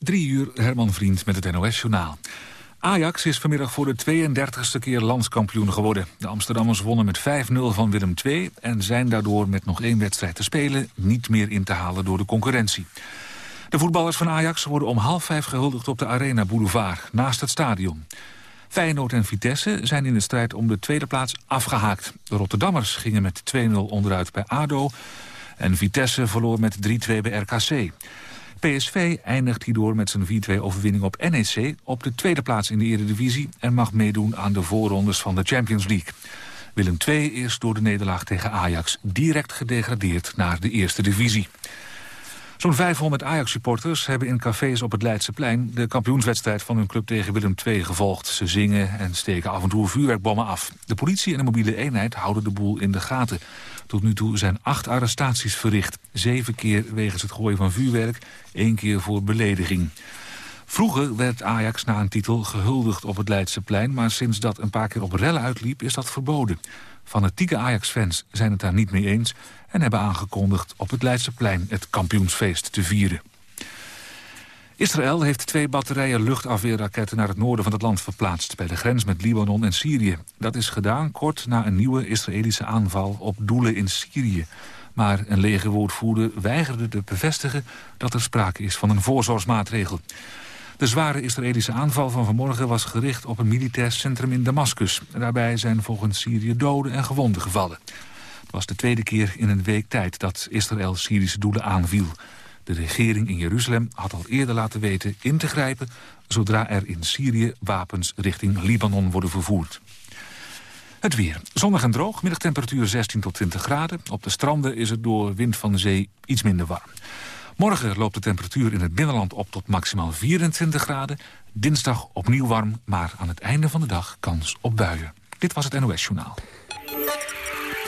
Drie uur, Herman Vriend met het NOS-journaal. Ajax is vanmiddag voor de 32e keer landskampioen geworden. De Amsterdammers wonnen met 5-0 van Willem II... en zijn daardoor met nog één wedstrijd te spelen... niet meer in te halen door de concurrentie. De voetballers van Ajax worden om half vijf gehuldigd op de Arena Boulevard... naast het stadion. Feyenoord en Vitesse zijn in de strijd om de tweede plaats afgehaakt. De Rotterdammers gingen met 2-0 onderuit bij ADO... en Vitesse verloor met 3-2 bij RKC. PSV eindigt hierdoor met zijn 4-2 overwinning op NEC... op de tweede plaats in de Eredivisie... en mag meedoen aan de voorrondes van de Champions League. Willem II is door de nederlaag tegen Ajax direct gedegradeerd naar de eerste divisie. Zo'n 500 Ajax-supporters hebben in cafés op het Leidseplein... de kampioenswedstrijd van hun club tegen Willem II gevolgd. Ze zingen en steken af en toe vuurwerkbommen af. De politie en de mobiele eenheid houden de boel in de gaten. Tot nu toe zijn acht arrestaties verricht. Zeven keer wegens het gooien van vuurwerk, één keer voor belediging. Vroeger werd Ajax na een titel gehuldigd op het Leidseplein... maar sinds dat een paar keer op rellen uitliep is dat verboden. Fanatieke Ajax-fans zijn het daar niet mee eens... en hebben aangekondigd op het Leidseplein het kampioensfeest te vieren. Israël heeft twee batterijen luchtafweerraketten naar het noorden van het land verplaatst... bij de grens met Libanon en Syrië. Dat is gedaan kort na een nieuwe Israëlische aanval op doelen in Syrië. Maar een legerwoordvoerder weigerde te bevestigen dat er sprake is van een voorzorgsmaatregel. De zware Israëlische aanval van vanmorgen was gericht op een militair centrum in Damascus. Daarbij zijn volgens Syrië doden en gewonden gevallen. Het was de tweede keer in een week tijd dat Israël Syrische doelen aanviel. De regering in Jeruzalem had al eerder laten weten in te grijpen... zodra er in Syrië wapens richting Libanon worden vervoerd. Het weer. Zonnig en droog, middagtemperatuur 16 tot 20 graden. Op de stranden is het door wind van de zee iets minder warm. Morgen loopt de temperatuur in het binnenland op tot maximaal 24 graden. Dinsdag opnieuw warm, maar aan het einde van de dag kans op buien. Dit was het NOS Journaal.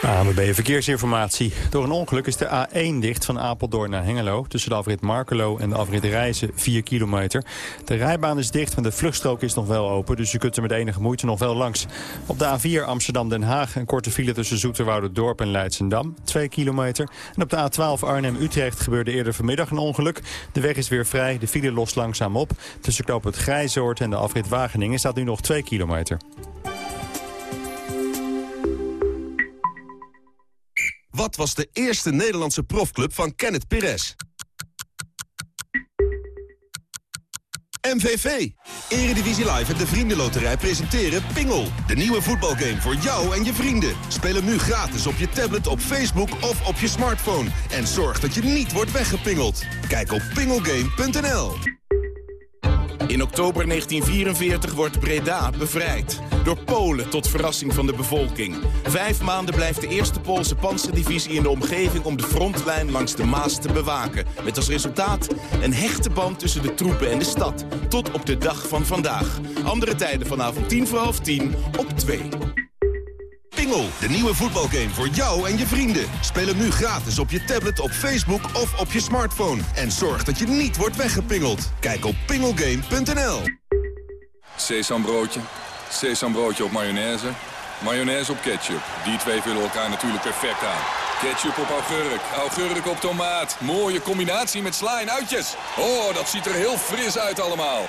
ANWB Verkeersinformatie. Door een ongeluk is de A1 dicht van Apeldoorn naar Hengelo... tussen de afrit Markelo en de afrit Reizen 4 kilometer. De rijbaan is dicht, maar de vluchtstrook is nog wel open... dus je kunt er met enige moeite nog wel langs. Op de A4 Amsterdam-Den Haag een korte file tussen Dorp en Leidsendam, 2 kilometer. En op de A12 Arnhem-Utrecht gebeurde eerder vanmiddag een ongeluk. De weg is weer vrij, de file lost langzaam op. Tussen knoop het Grijzoord en de afrit Wageningen staat nu nog 2 kilometer. Wat was de eerste Nederlandse profclub van Kenneth Perez? MVV. Eredivisie Live en de Vriendenloterij presenteren Pingel. De nieuwe voetbalgame voor jou en je vrienden. Speel hem nu gratis op je tablet, op Facebook of op je smartphone. En zorg dat je niet wordt weggepingeld. Kijk op pingelgame.nl. In oktober 1944 wordt Breda bevrijd. Door Polen tot verrassing van de bevolking. Vijf maanden blijft de eerste Poolse panzerdivisie in de omgeving... om de frontlijn langs de Maas te bewaken. Met als resultaat een hechte band tussen de troepen en de stad. Tot op de dag van vandaag. Andere tijden vanavond tien voor half tien op 2. Pingel, de nieuwe voetbalgame voor jou en je vrienden. Speel hem nu gratis op je tablet, op Facebook of op je smartphone. En zorg dat je niet wordt weggepingeld. Kijk op pingelgame.nl Sesambroodje, sesambroodje op mayonaise, mayonaise op ketchup. Die twee vullen elkaar natuurlijk perfect aan. Ketchup op augurk, augurk op tomaat. Mooie combinatie met sla en uitjes. Oh, dat ziet er heel fris uit allemaal.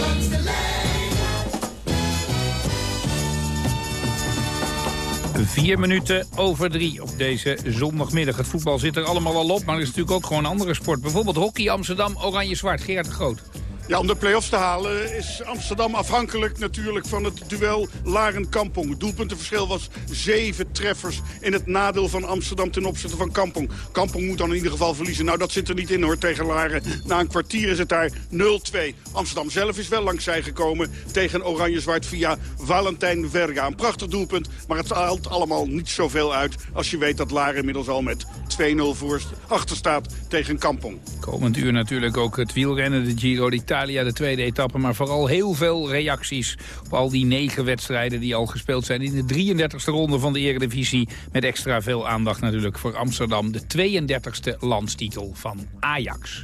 Vier minuten over drie op deze zondagmiddag. Het voetbal zit er allemaal al op, maar er is natuurlijk ook gewoon andere sport. Bijvoorbeeld hockey Amsterdam, Oranje-Zwart. Gerard de Groot. Ja, om de play-offs te halen is Amsterdam afhankelijk natuurlijk van het duel Laren-Kampong. Het doelpuntenverschil was zeven treffers in het nadeel van Amsterdam ten opzichte van Kampong. Kampong moet dan in ieder geval verliezen. Nou, dat zit er niet in hoor tegen Laren. Na een kwartier is het daar 0-2. Amsterdam zelf is wel langs zij gekomen tegen Oranje-Zwart via Valentijn Verga. Een prachtig doelpunt, maar het haalt allemaal niet zoveel uit... als je weet dat Laren inmiddels al met 2-0 voor achter staat tegen Kampong. Komend uur natuurlijk ook het wielrennen, de Giro d'Italia De tweede etappe. Maar vooral heel veel reacties op al die negen wedstrijden die al gespeeld zijn... in de 33e ronde van de Eredivisie. Met extra veel aandacht natuurlijk voor Amsterdam. De 32e landstitel van Ajax.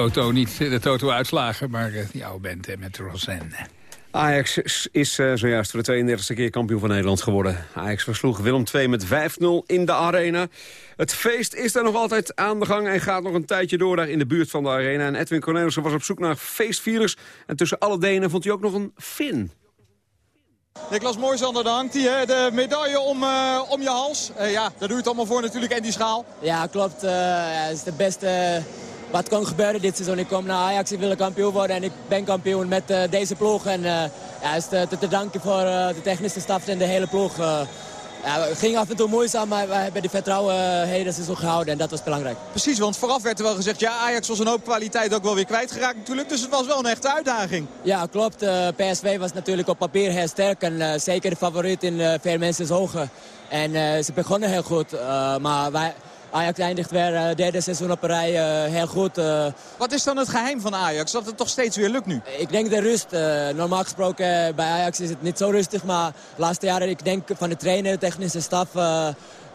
Toto, niet de Toto-uitslagen, maar uh, die oude band met Rosanne. Ajax is uh, zojuist voor de 32e keer kampioen van Nederland geworden. Ajax versloeg Willem II met 5-0 in de arena. Het feest is daar nog altijd aan de gang en gaat nog een tijdje door daar in de buurt van de arena. En Edwin Cornelissen was op zoek naar feestvierers. En tussen alle Denen vond hij ook nog een Fin. Niklas Mooisander, daar hangt hij, de medaille om, uh, om je hals. Uh, ja, daar doe je het allemaal voor natuurlijk en die schaal. Ja, klopt. Uh, ja, het is de beste wat kon gebeuren dit seizoen. Ik kom naar Ajax, ik wil kampioen worden en ik ben kampioen met uh, deze ploeg. En uh, ja, is te, te, te, danken voor uh, de technische staf en de hele ploeg. ja, het ging af en toe moeizaam, maar we hebben die vertrouwen uh, hele seizoen gehouden en dat was belangrijk. Precies, want vooraf werd er wel gezegd, ja, Ajax was een hoop kwaliteit ook wel weer kwijtgeraakt natuurlijk. Dus het was wel een echte uitdaging. Ja, klopt. Uh, PSV was natuurlijk op papier heel sterk en uh, zeker de favoriet in veel mensen ogen. En ze begonnen heel goed, maar wij... Ajax eindigt weer uh, derde seizoen op een rij uh, heel goed. Uh. Wat is dan het geheim van Ajax? Dat het toch steeds weer lukt nu? Ik denk de rust. normaal gesproken bij Ajax is het niet zo rustig. Maar de laatste jaren, ik denk van de trainer, de technische staf...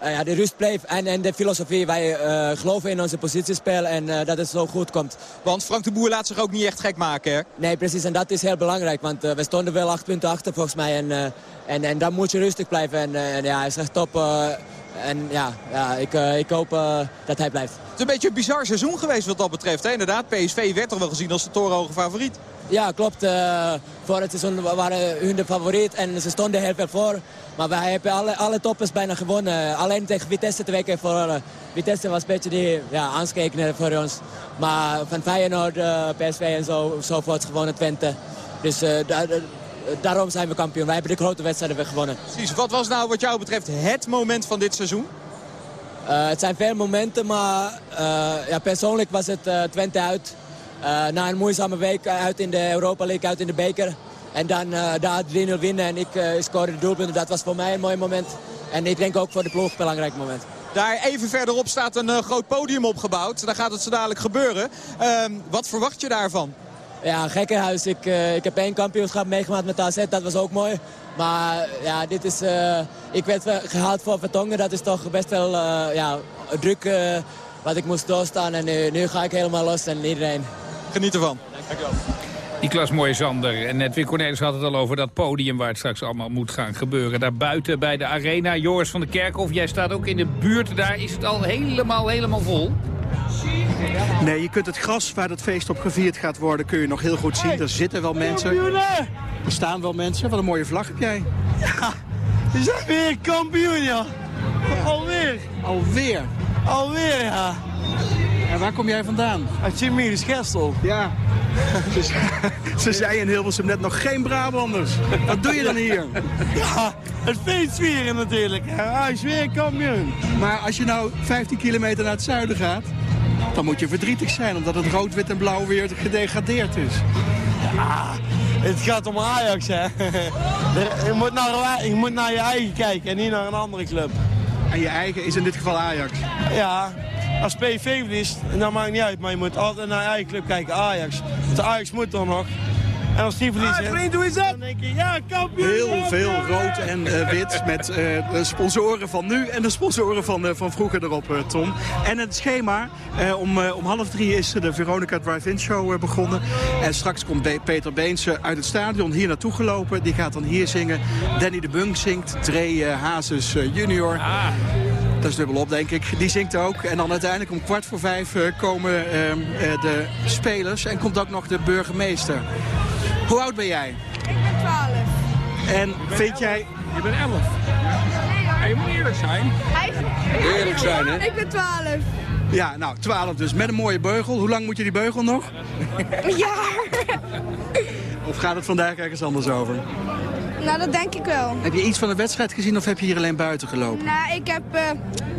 ja, de rust bleef en, en de filosofie. Wij geloven in onze positiespel en dat het zo goed komt. Want Frank de Boer laat zich ook niet echt gek maken, hè? Nee, precies. En dat is heel belangrijk. Want we stonden wel acht punten achter volgens mij. En, en, en dan moet je rustig blijven. En, en ja, hij is echt top en ja, ja ik, uh, ik hoop uh, dat hij blijft. Het is een beetje een bizar seizoen geweest wat dat betreft. Hè? Inderdaad, PSV werd toch wel gezien als de torenhoge favoriet. Ja, klopt. Uh, voor het seizoen waren hun de favoriet en ze stonden heel veel voor. Maar wij hebben alle, alle toppers bijna gewonnen. Alleen tegen Vitesse twee keer voor. Vitesse was een beetje die ja, aanskeken voor ons. Maar van Feyenoord, PSV en zo, voort gewonnen Twente. Dus daarom zijn we kampioen. Wij hebben de grote wedstrijden weer gewonnen. Precies. Wat was nou wat jou betreft het moment van dit seizoen? Uh, het zijn veel momenten, maar uh, ja, persoonlijk was het uh, Twente uit. na een moeizame week uit in de Europa League, uit in de beker. En dan daar 3-0 winnen en ik scoorde de doelpunten. Dat was voor mij een mooi moment. En ik denk ook voor de ploeg een belangrijk moment. Daar even verderop staat een groot podium opgebouwd. Daar gaat het zo dadelijk gebeuren. Ehm, wat verwacht je daarvan? Ja, gekkenhuis. Ik, uh, ik heb één kampioenschap meegemaakt met AZ. Dat was ook mooi. Maar ja, dit is... Uh, ik werd gehaald voor Vertongen. Dat is toch best wel uh, ja, druk wat ik moest doorstaan. En nu, nu, ga ik helemaal los en iedereen. Geniet ervan. Dankjewel. Niklas Mooijzander en Edwin Cornelis had het al over dat podium waar het straks allemaal moet gaan gebeuren. Daar buiten bij de arena. Joris van der Kerkhof, jij staat ook in de buurt. Daar is het al helemaal, helemaal vol. Nee, je kunt het gras waar het feest op gevierd gaat worden... kun je nog heel goed zien. Er zitten wel mensen. Er staan wel mensen. Wat een mooie vlag heb jij. Ja, we zijn weer kampioen, ja. Alweer. Alweer? Alweer, ja. En waar kom jij vandaan? Uit Sint-Miris, Gestel. Ja. Ze, ze zei in Hilversum net nog geen Brabanders. Wat doe je dan hier? Ja, het feest vieren natuurlijk. Hij is weer kampioen. Maar als je nou 15 kilometer naar het zuiden gaat dan moet je verdrietig zijn omdat het rood, wit en blauw weer gedegradeerd is. Ja, het gaat om Ajax, hè. Je moet, naar, je moet naar je eigen kijken en niet naar een andere club. En je eigen is in dit geval Ajax? Ja, als PV verliest, dan maakt het niet uit. Maar je moet altijd naar je eigen club kijken, Ajax. Want Ajax moet er nog. En als die verliezen, ah, vriend, hoe is dat? dan denk je, ja, kampioen. Heel veel rood en uh, wit met uh, de sponsoren van nu en de sponsoren van, uh, van vroeger erop, Tom. En het schema, om, om half drie is de Veronica Drive-In Show begonnen. En straks komt Be Peter Beense uit het stadion hier naartoe gelopen. Die gaat dan hier zingen. Danny de Bunk zingt, Trey Hazes junior. Ah. Dat is dubbelop, denk ik. Die zingt ook. En dan uiteindelijk om kwart voor vijf komen ehm, de spelers. En komt ook nog de burgemeester. Hoe oud ben jij? Ik ben 12. En vind jij... Je bent 11. Nee, je moet eerlijk zijn. Eerlijk zijn, hè? Ik ben 12. Ja, nou, 12 dus. Met een mooie beugel. Hoe lang moet je die beugel nog? Een jaar. Of gaat het vandaag ergens anders over? Nou, dat denk ik wel. Heb je iets van de wedstrijd gezien of heb je hier alleen buiten gelopen? Nou, ik heb uh,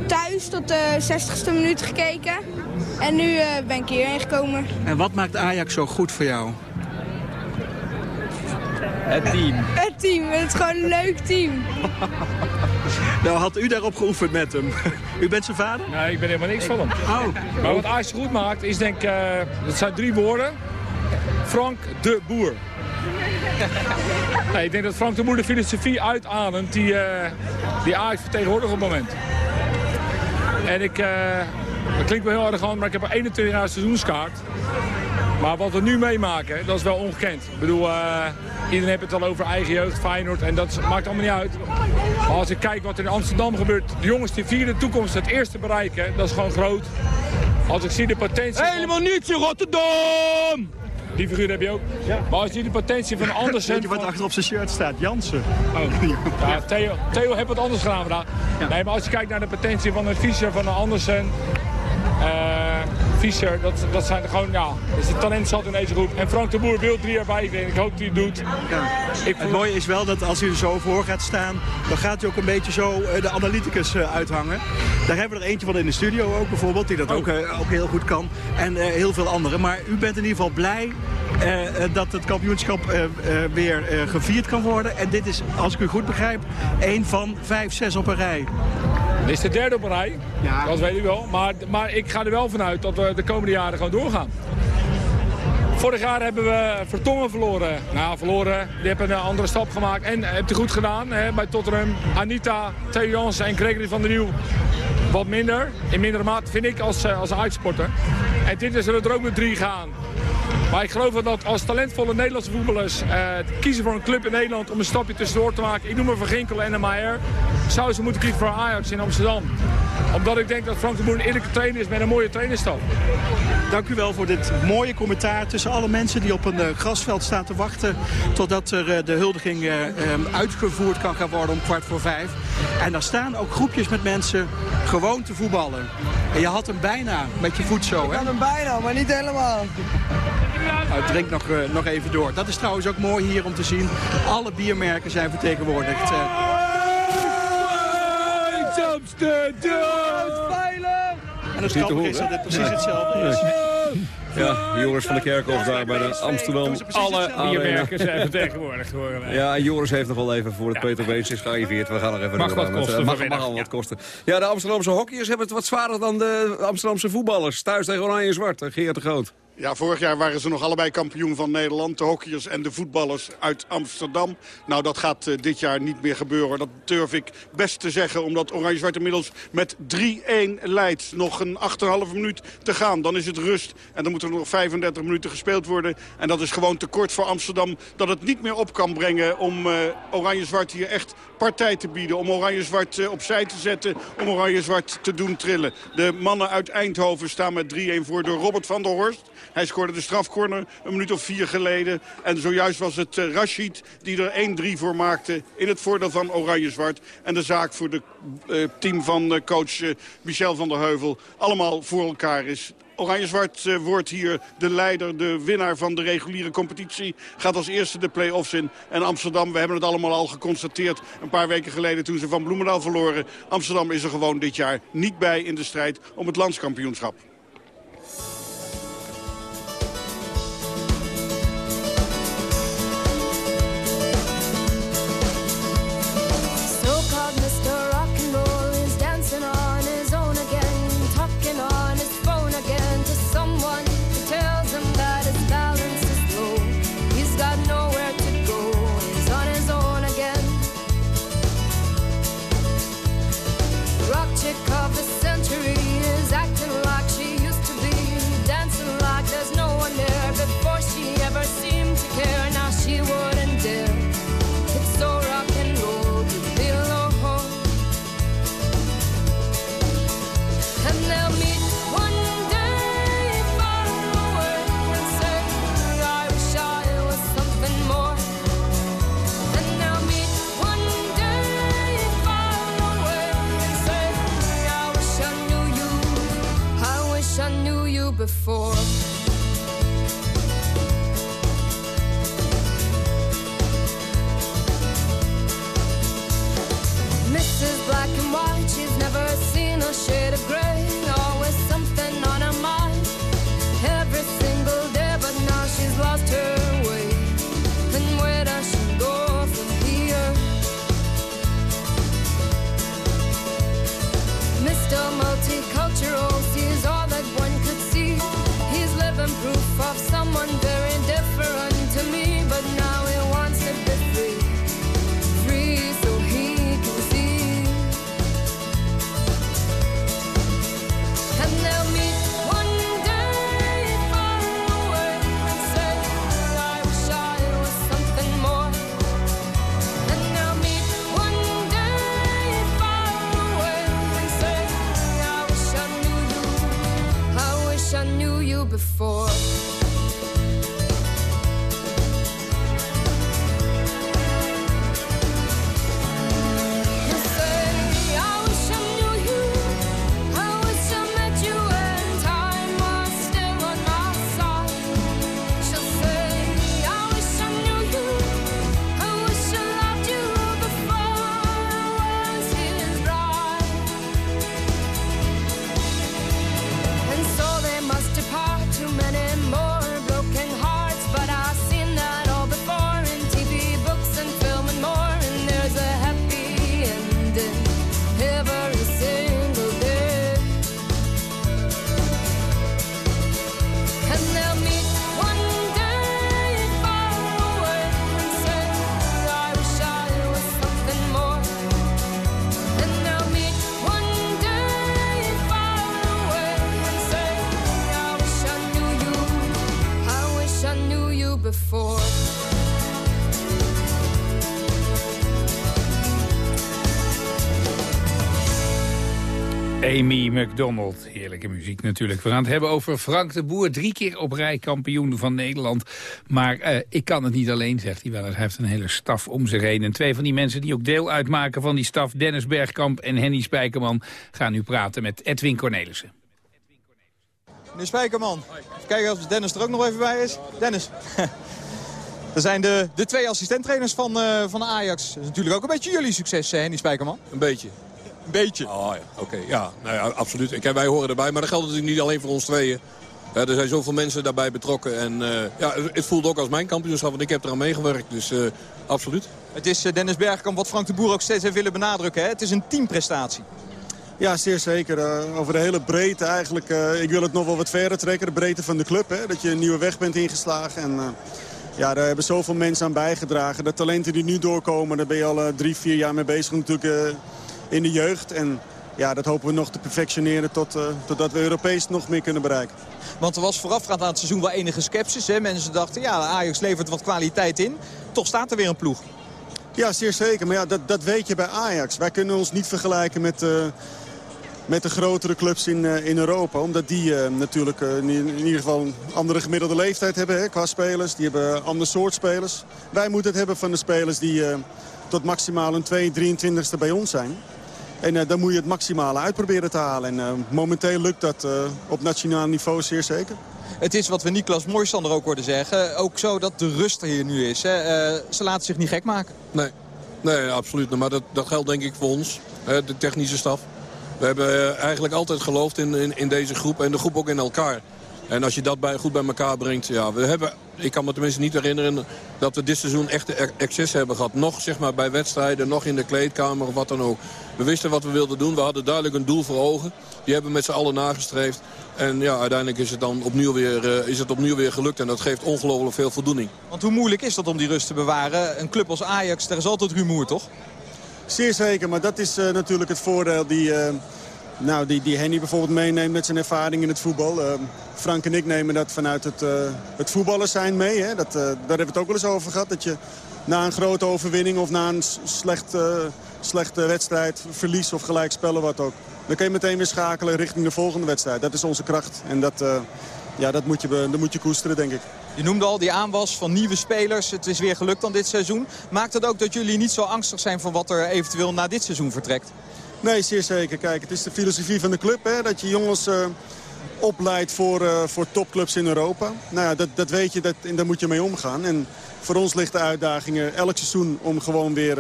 thuis tot de 60ste minuut gekeken. En nu uh, ben ik hierheen gekomen. En wat maakt Ajax zo goed voor jou? Het team. Het team, het is gewoon een leuk team. nou, had u daarop geoefend met hem? U bent zijn vader? Nee, ik ben helemaal niks van hem. Oh. Maar wat Ajax goed maakt, is denk ik, uh, dat zijn drie woorden. Frank de Boer. nee, ik denk dat Frank de Boer de filosofie uitademt die, uh, die Ajax vertegenwoordigt op het moment. En ik, uh, dat klinkt wel heel erg aan, maar ik heb er 21 jaar seizoenskaart. Maar wat we nu meemaken, dat is wel ongekend. Ik bedoel, uh, iedereen heeft het al over eigen jeugd, Feyenoord en dat maakt allemaal niet uit. Maar als ik kijk wat er in Amsterdam gebeurt, de jongens die via de toekomst het eerste bereiken, dat is gewoon groot. Als ik zie de potentie... Helemaal niets in Rotterdam! Die figuur heb je ook. Ja. Maar als je die potentie van Andersen... Weet je wat achter op zijn shirt staat? Jansen. Oh. Ja, Theo, Theo heeft wat anders gedaan vandaag. Nee, maar als je kijkt naar de potentie van een Fischer, van een Andersen... Uh, Fischer, dat, dat zijn er gewoon, ja, is het talent zat in deze groep. En Frank de Boer wil drie erbij en ik hoop dat hij het doet. Ik het mooie is wel dat als hij er zo voor gaat staan, dan gaat hij ook een beetje zo uh, de analyticus uh, uithangen. Daar hebben we er eentje van in de studio ook bijvoorbeeld, die dat ook, uh, ook heel goed kan. En heel veel anderen. Maar u bent in ieder geval blij dat het kampioenschap weer gevierd kan worden. En dit is, als ik u goed begrijp, één van vijf, zes op een rij. Dit is de derde op een rij, ja. dat weet ik wel. Maar, maar ik ga er wel vanuit dat we de komende jaren gewoon doorgaan. Vorig jaar hebben we Vertongen verloren. Nou, verloren. Die hebben een andere stap gemaakt. En heeft hij goed gedaan hè, bij Tottenham. Anita, Theo Jans en Gregory van der Nieuw. Wat minder. In mindere mate vind ik als, als uitsporter. En dit is er ook met drie gaan. Maar ik geloof dat als talentvolle Nederlandse voetballers uh, kiezen voor een club in Nederland om een stapje tussendoor te maken. Ik noem maar Van Ginkel en Maier. Zouden ze moeten kiezen voor Ajax in Amsterdam. Omdat ik denk dat Frank de Boer een eerlijke trainer is met een mooie trainerstap. Dank u wel voor dit mooie commentaar tussen alle mensen die op een uh, grasveld staan te wachten. Totdat er uh, de huldiging um, uitgevoerd kan gaan worden om kwart voor vijf. En daar staan ook groepjes met mensen gewoon te voetballen. En je had hem bijna met je voet zo, hè? Ik had hem bijna, maar niet helemaal. Nou, drink nog, uh, nog even door. Dat is trouwens ook mooi hier om te zien. Alle biermerken zijn vertegenwoordigd. Uh... En het grappige is dat het precies hetzelfde is. Ja, Joris van de Kerkhof daar bij de Amsterdam. Alle biermerken zijn vertegenwoordigd geworden. Ja, Joris heeft nog wel even voor het Peter Beens is gearriveerd. We gaan nog even mag door. Wat kosten, met, uh, mag, mag al wat kosten. Ja, de Amsterdamse hockeyers hebben het wat zwaarder dan de Amsterdamse voetballers. Thuis tegen Oranje-Zwart, Geert de Groot. Ja, vorig jaar waren ze nog allebei kampioen van Nederland. De hockeyers en de voetballers uit Amsterdam. Nou, dat gaat uh, dit jaar niet meer gebeuren. Dat durf ik best te zeggen. Omdat Oranje-Zwart inmiddels met 3-1 leidt. Nog een 8,5 minuut te gaan. Dan is het rust. En dan moeten er nog 35 minuten gespeeld worden. En dat is gewoon te kort voor Amsterdam. Dat het niet meer op kan brengen om uh, Oranje-Zwart hier echt partij te bieden. Om Oranje-Zwart uh, opzij te zetten. Om Oranje-Zwart te doen trillen. De mannen uit Eindhoven staan met 3-1 voor door Robert van der Horst. Hij scoorde de strafcorner een minuut of vier geleden. En zojuist was het uh, Rashid die er 1-3 voor maakte in het voordeel van Oranje-Zwart. En de zaak voor het uh, team van coach Michel van der Heuvel allemaal voor elkaar is. Oranje-Zwart uh, wordt hier de leider, de winnaar van de reguliere competitie. Gaat als eerste de play-offs in. En Amsterdam, we hebben het allemaal al geconstateerd... een paar weken geleden toen ze van Bloemendaal verloren. Amsterdam is er gewoon dit jaar niet bij in de strijd om het landskampioenschap. before. McDonald. Heerlijke muziek natuurlijk. We gaan het hebben over Frank de Boer. Drie keer op rij kampioen van Nederland. Maar uh, ik kan het niet alleen, zegt hij wel. Hij heeft een hele staf om zich heen. En twee van die mensen die ook deel uitmaken van die staf... Dennis Bergkamp en Henny Spijkerman... gaan nu praten met Edwin Cornelissen. Meneer Spijkerman, even kijken of Dennis er ook nog even bij is. Dennis. Dat zijn de, de twee assistenttrainers van, uh, van Ajax. Dat is natuurlijk ook een beetje jullie succes, Henny Spijkerman. Een beetje. Een beetje? Oh ja, oké. Ja, nou ja, absoluut. Ik, wij horen erbij, maar dat geldt natuurlijk niet alleen voor ons tweeën. er zijn zoveel mensen daarbij betrokken. En uh, ja, het voelt ook als mijn kampioenschap, want ik heb eraan meegewerkt. Dus uh, absoluut. Het is Dennis Bergkamp wat Frank de Boer ook steeds heeft willen benadrukken. Hè? Het is een teamprestatie. Ja, zeer zeker. Uh, over de hele breedte eigenlijk. Uh, ik wil het nog wel wat verder trekken. De breedte van de club. Hè? Dat je een nieuwe weg bent ingeslagen. En, uh, ja, daar hebben zoveel mensen aan bijgedragen. De talenten die nu doorkomen, daar ben je al drie, vier jaar mee bezig natuurlijk in de jeugd. En ja, dat hopen we nog te perfectioneren tot, totdat we Europees nog meer kunnen bereiken. Want er was voorafgaand aan het seizoen wel enige sceptisch. Hè? Mensen dachten, ja, Ajax levert wat kwaliteit in. Toch staat er weer een ploeg. Ja, zeer zeker. Maar ja, dat, dat weet je bij Ajax. Wij kunnen ons niet vergelijken met, uh, met de grotere clubs in, uh, in Europa. Omdat die uh, natuurlijk in, in, ieder geval een andere gemiddelde leeftijd hebben hè, qua spelers. Die hebben ander soort spelers. Wij moeten het hebben van de spelers die tot maximaal een 2 23ste bij ons zijn. En dan moet je het maximale uitproberen te halen. En momenteel lukt dat op nationaal niveau zeer zeker. Het is wat we Niklas Mooisander ook hoorden zeggen. Ook zo dat de rust er hier nu is. Hè? Uh, ze laten zich niet gek maken. Nee, nee absoluut. Maar dat, dat geldt denk ik voor ons, hè, de technische staf. We hebben eigenlijk altijd geloofd in, in, in, deze groep en de groep ook in elkaar. En als je dat bij, goed bij elkaar brengt, ja, we hebben, ik kan me tenminste niet herinneren dat we dit seizoen echte excess hebben gehad. Nog zeg maar, bij wedstrijden, nog in de kleedkamer of wat dan ook. We wisten wat we wilden doen, we hadden duidelijk een doel voor ogen. Die hebben we met z'n allen nagestreefd. En ja, uiteindelijk is het dan opnieuw weer, uh, is het opnieuw weer gelukt. En dat geeft ongelooflijk veel voldoening. Want hoe moeilijk is dat om die rust te bewaren? Een club als Ajax, daar is altijd rumoer, toch? Zeer zeker, maar dat is uh, natuurlijk het voordeel die, uh, nou, die, die Henny bijvoorbeeld meeneemt met zijn ervaring in het voetbal. Frank en ik nemen dat vanuit het, het voetballers zijn mee. Hè? Dat, daar hebben we het ook wel eens over gehad. Dat je na een grote overwinning of na een slecht, slechte wedstrijd, verlies of gelijkspellen wat ook dan kun je meteen weer schakelen richting de volgende wedstrijd. Dat is onze kracht. En dat, uh, ja, dat, moet je, dat moet je koesteren, denk ik. Je noemde al die aanwas van nieuwe spelers. Het is weer gelukt dan dit seizoen. Maakt het ook dat jullie niet zo angstig zijn van wat er eventueel na dit seizoen vertrekt? Nee, zeer zeker. Kijk, het is de filosofie van de club. Hè, dat je jongens uh, opleidt voor, uh, voor topclubs in Europa. Nou ja, dat, dat weet je dat, en daar moet je mee omgaan. En voor ons ligt de uitdaging elk seizoen om gewoon weer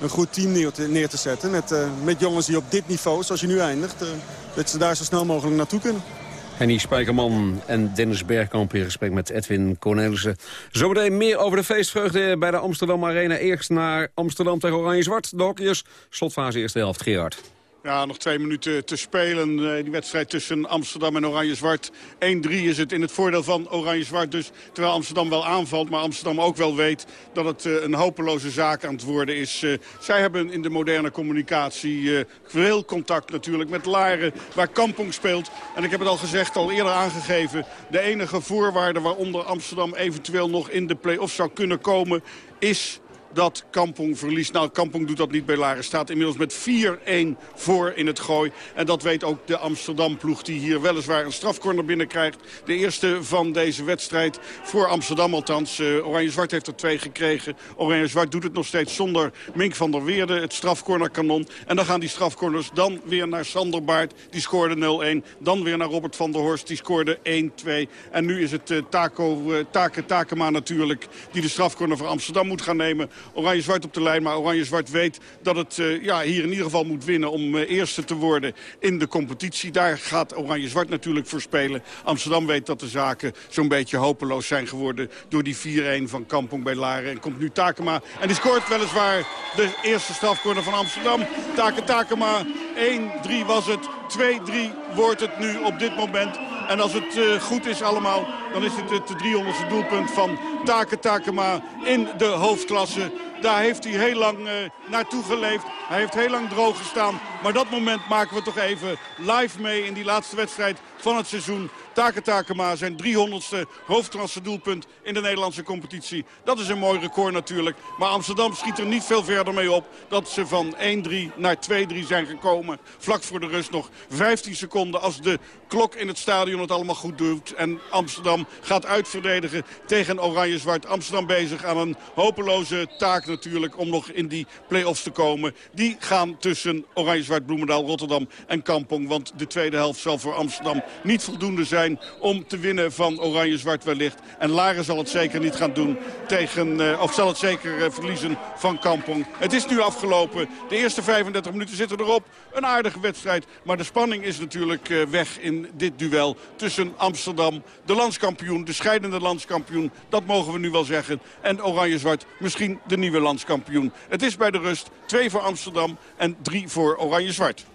een goed team neer te, neer te zetten. Met, met jongens die op dit niveau, zoals je nu eindigt, dat ze daar zo snel mogelijk naartoe kunnen. Henny Spijkerman en Dennis Bergkamp in gesprek met Edwin Cornelissen. Zometeen meer over de feestvreugde bij de Amsterdam Arena. Eerst naar Amsterdam tegen Oranje-Zwart. De hockeyers, slotfase eerste helft. Gerard. Ja, nog twee minuten te spelen. Eh, die wedstrijd tussen Amsterdam en Oranje-Zwart. 1-3 is het in het voordeel van Oranje-Zwart. Dus terwijl Amsterdam wel aanvalt, maar Amsterdam ook wel weet... dat het eh, een hopeloze zaak aan het worden is. Eh, zij hebben in de moderne communicatie veel contact natuurlijk met Laren... waar Kampong speelt. En ik heb het al gezegd, al eerder aangegeven... de enige voorwaarde waaronder Amsterdam eventueel nog in de play-off zou kunnen komen... is dat Kampong verliest. Nou, Kampong doet dat niet bij Laren. Staat inmiddels met 4-1 voor in het gooi. En dat weet ook de Amsterdam-ploeg die hier weliswaar een strafcorner binnenkrijgt. De eerste van deze wedstrijd voor Amsterdam althans. Uh, Oranje-Zwart heeft er twee gekregen. Oranje-Zwart doet het nog steeds zonder Mink van der Weerde, het strafcornerkanon. En dan gaan die strafcorners dan weer naar Sander Baart, die scoorde 0-1. Dan weer naar Robert van der Horst, die scoorde 1-2. En nu is het uh, Taco, uh, Take Takema natuurlijk, die de strafcorner voor Amsterdam moet gaan nemen. Oranje-Zwart op de lijn. Maar Oranje-Zwart weet dat het uh, ja, hier in ieder geval moet winnen om uh, eerste te worden in de competitie. Daar gaat Oranje-Zwart natuurlijk voor spelen. Amsterdam weet dat de zaken zo'n beetje hopeloos zijn geworden door die 4-1 van Kampong bij Laren. En komt nu Takema en die scoort weliswaar de eerste strafcorner van Amsterdam. Take Takema, 1-3 was het, 2-3 wordt het nu op dit moment. En als het uh, goed is allemaal, dan is dit het 300ste doelpunt van Take Takema in de hoofdklasse. Daar heeft hij heel lang uh, naartoe geleefd. Hij heeft heel lang droog gestaan. Maar dat moment maken we toch even live mee in die laatste wedstrijd van het seizoen. Take Takema zijn 300ste hoofdklasse doelpunt in de Nederlandse competitie. Dat is een mooi record natuurlijk. Maar Amsterdam schiet er niet veel verder mee op dat ze van 1-3 naar 2-3 zijn gekomen. Vlak voor de rust nog 15 seconden als de klok in het stadion het allemaal goed doet. En Amsterdam gaat uitverdedigen tegen Oranje-Zwart. Amsterdam bezig aan een hopeloze taak natuurlijk om nog in die play-offs te komen. Die gaan tussen Oranje-Zwart, Bloemendaal, Rotterdam en Kampong. Want de tweede helft zal voor Amsterdam niet voldoende zijn om te winnen van Oranje-Zwart wellicht. En Laren zal het zeker niet gaan doen tegen, uh, of zal het zeker uh, verliezen van Kampong. Het is nu afgelopen. De eerste 35 minuten zitten erop. Een aardige wedstrijd. Maar de spanning is natuurlijk uh, weg in dit duel tussen Amsterdam, de landskampioen, de scheidende landskampioen. Dat mogen we nu wel zeggen. En Oranje-Zwart misschien de nieuwe landskampioen. Het is bij de rust twee voor Amsterdam en drie voor Oranje-Zwart.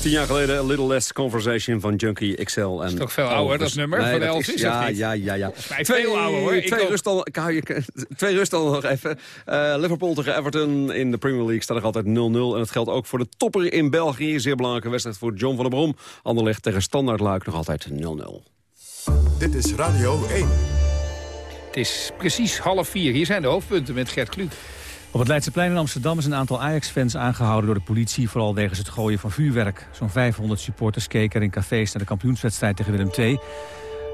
Tien jaar geleden A Little Less Conversation van Junkie XL. En is toch veel ouder, dat nummer nee, van Elvis? Ja, ja, ja, ja. Twee, veel ouder, hoor. Twee rust, al, twee rust al nog even. Uh, Liverpool tegen Everton in de Premier League staat er altijd 0-0. En dat geldt ook voor de topper in België. Zeer belangrijke wedstrijd voor John van der Brom. Anderlecht tegen Standaard Luik nog altijd 0-0. Dit is Radio 1. Het is precies half vier. Hier zijn de hoofdpunten met Gert Kluk. Op het Leidseplein in Amsterdam is een aantal Ajax-fans aangehouden door de politie... vooral wegens het gooien van vuurwerk. Zo'n 500 supporters keken er in cafés naar de kampioenswedstrijd tegen Willem II.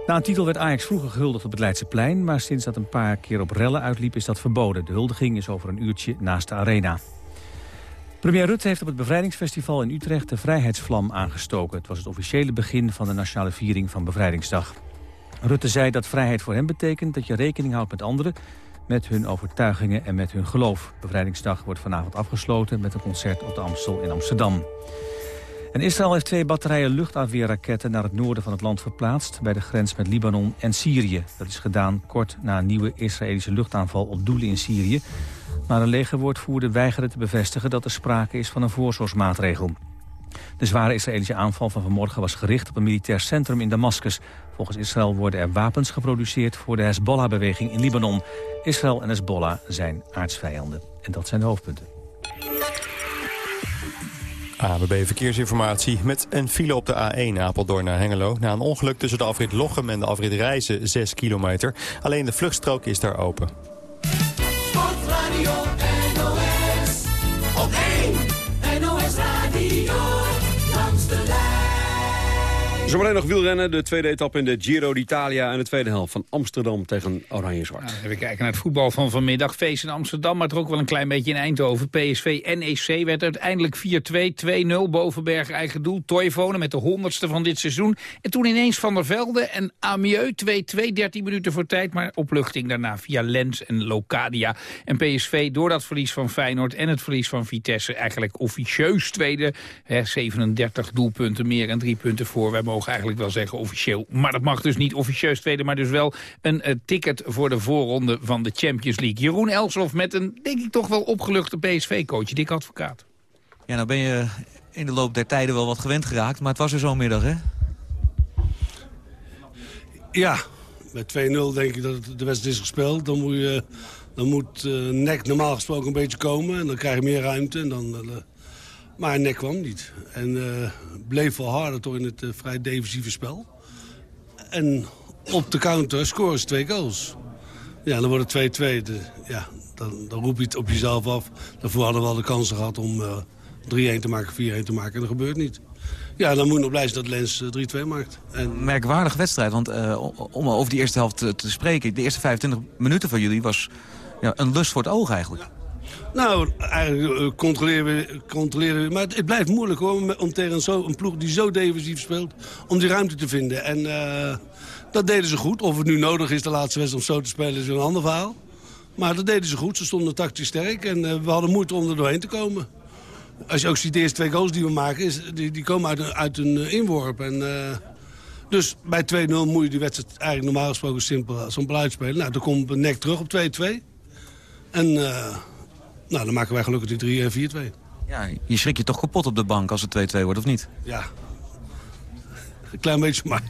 Na een titel werd Ajax vroeger gehuldigd op het Leidseplein... maar sinds dat een paar keer op rellen uitliep is dat verboden. De huldiging is over een uurtje naast de arena. Premier Rutte heeft op het Bevrijdingsfestival in Utrecht de Vrijheidsvlam aangestoken. Het was het officiële begin van de nationale viering van Bevrijdingsdag. Rutte zei dat vrijheid voor hem betekent dat je rekening houdt met anderen... met hun overtuigingen en met hun geloof. Bevrijdingsdag wordt vanavond afgesloten met een concert op de Amstel in Amsterdam. En Israël heeft twee batterijen luchtafweerraketten naar het noorden van het land verplaatst... bij de grens met Libanon en Syrië. Dat is gedaan kort na een nieuwe Israëlische luchtaanval op doelen in Syrië. Maar een legerwoordvoerder weigerde te bevestigen dat er sprake is van een voorzorgsmaatregel. De zware Israëlische aanval van vanmorgen was gericht op een militair centrum in Damascus. Volgens Israël worden er wapens geproduceerd voor de Hezbollah-beweging in Libanon. Israël en Hezbollah zijn aardsvijanden. En dat zijn de hoofdpunten. ABB Verkeersinformatie met een file op de A1 Apeldoorn naar Hengelo. Na een ongeluk tussen de afrit Lochem en de afrit Reizen 6 kilometer. Alleen de vluchtstrook is daar open. Sportradio NOS op 1 NOS Radio. Zometeen nog wielrennen, de tweede etappe in de Giro d'Italia... en de tweede helft van Amsterdam tegen Oranje-Zwart. Nou, kijken naar het voetbal van vanmiddag. Feest in Amsterdam, maar toch ook wel een klein beetje in Eindhoven. PSV NEC werd uiteindelijk 4-2, 2-0. Bovenberg eigen doel. Toivonen met de honderdste van dit seizoen. En toen ineens Van der Velde en Amieux 2-2, 13 minuten voor tijd. Maar opluchting daarna via Lens en Locadia. En PSV door dat verlies van Feyenoord en het verlies van Vitesse... eigenlijk officieus tweede. Hè, 37 doelpunten meer en drie punten voor. Wij mogen eigenlijk wel zeggen officieel. Maar dat mag dus niet officieus tweede, maar dus wel een eh, ticket voor de voorronde van de Champions League. Jeroen Elsof met een, denk ik toch wel opgeluchte PSV-coach, Dick Advocaat. Ja, nou ben je in de loop der tijden wel wat gewend geraakt, maar het was er zo'n middag, hè? Ja, met 2-0 denk ik dat het de wedstrijd is gespeeld. Dan moet, je, dan moet eh, nek normaal gesproken een beetje komen. En dan krijg je meer ruimte. En dan, eh, maar nek kwam niet. En eh, bleef wel harder toch in het eh, vrij defensieve spel. En op de counter scoren ze twee goals. Ja, dan wordt het 2-2. De- Ja, dan, dan roep je het op jezelf af. Daarvoor hadden we al de kansen gehad om eh 3-1 te maken, 4-1 te maken. En dat gebeurt niet. Ja, dan moet je nog blij zijn dat Lens eh, 3-2 maakt. En Merkwaardige wedstrijd, want om over die eerste helft te, te spreken... de eerste 25 minuten van jullie was ja, een lust voor het oog eigenlijk. Nou, eigenlijk eh, controleren we, controleren we. Maar het, blijft moeilijk hoor, om- tegen zo, een ploeg die zo defensief speelt... om die ruimte te vinden. En eh, dat deden ze goed. Of het nu nodig is de laatste wedstrijd om zo te spelen is een ander verhaal. Maar dat deden ze goed. Ze stonden tactisch sterk en eh, we hadden moeite om er doorheen te komen. Als je ook ziet, de eerste twee goals die we maken, die, die komen uit een, uit een inworp. En, dus bij 2-0 moet je die wedstrijd eigenlijk normaal gesproken simpel, simpel uitspelen. Nou, dan komt nek terug op 2-2. En nou, dan maken wij gelukkig die 3 en 4-2. Ja, je schrik je toch kapot op de bank als het 2-2 wordt, of niet? Ja, een klein beetje maar.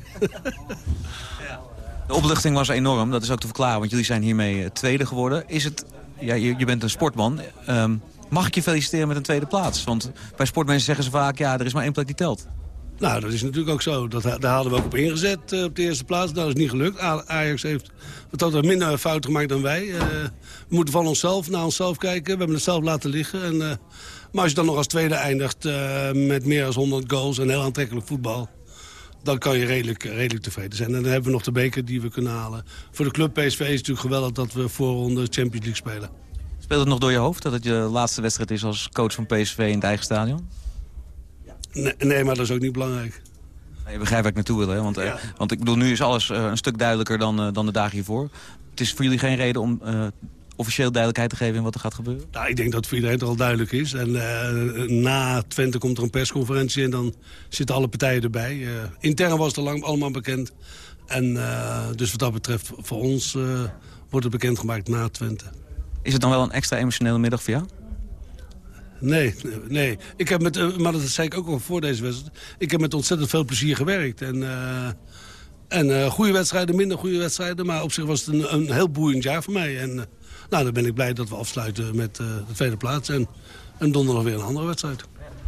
De opluchting was enorm, dat is ook te verklaren, want jullie zijn hiermee eh, tweede geworden. Is het, ja, je, je bent een sportman, Ehm, mag ik je feliciteren met een tweede plaats? Want bij sportmensen zeggen ze vaak, ja, er is maar één plek die telt. Nou, dat is natuurlijk ook zo. Dat, daar hadden we ook op ingezet eh, op de eerste plaats. Dat is niet gelukt. Ajax heeft wat er minder fouten gemaakt dan wij. Eh, we moeten van onszelf naar onszelf kijken. We hebben het zelf laten liggen. En, eh, maar als je dan nog als tweede eindigt met meer dan 100 goals en heel aantrekkelijk voetbal... dan kan je redelijk, redelijk tevreden zijn. En dan hebben we nog de beker die we kunnen halen. Voor de club PSV is het natuurlijk geweldig dat we voorronde Champions League spelen. Speelt het nog door je hoofd dat het je laatste wedstrijd is als coach van PSV in het eigen stadion? Nee, nee maar dat is ook niet belangrijk. Je begrijpt waar ik naartoe wil, hè? Want, eh, want ik bedoel, nu is alles eh, een stuk duidelijker dan, eh, dan de dagen hiervoor. Het is voor jullie geen reden om officieel duidelijkheid te geven in wat er gaat gebeuren? Nou, ik denk dat het voor iedereen toch al duidelijk is. En na Twente komt er een persconferentie en dan zitten alle partijen erbij. Intern was het al lang allemaal bekend. En dus wat dat betreft, voor ons wordt het bekendgemaakt na Twente. Is het dan wel een extra emotionele middag voor jou? Nee, nee. Ik heb met, eh, maar dat zei ik ook al voor deze wedstrijd. Ik heb met ontzettend veel plezier gewerkt. En, eh, en eh, goede wedstrijden, minder goede wedstrijden. Maar op zich was het een, een heel boeiend jaar voor mij. En nou, dan ben ik blij dat we afsluiten met de tweede plaats. En, en donderdag weer een andere wedstrijd.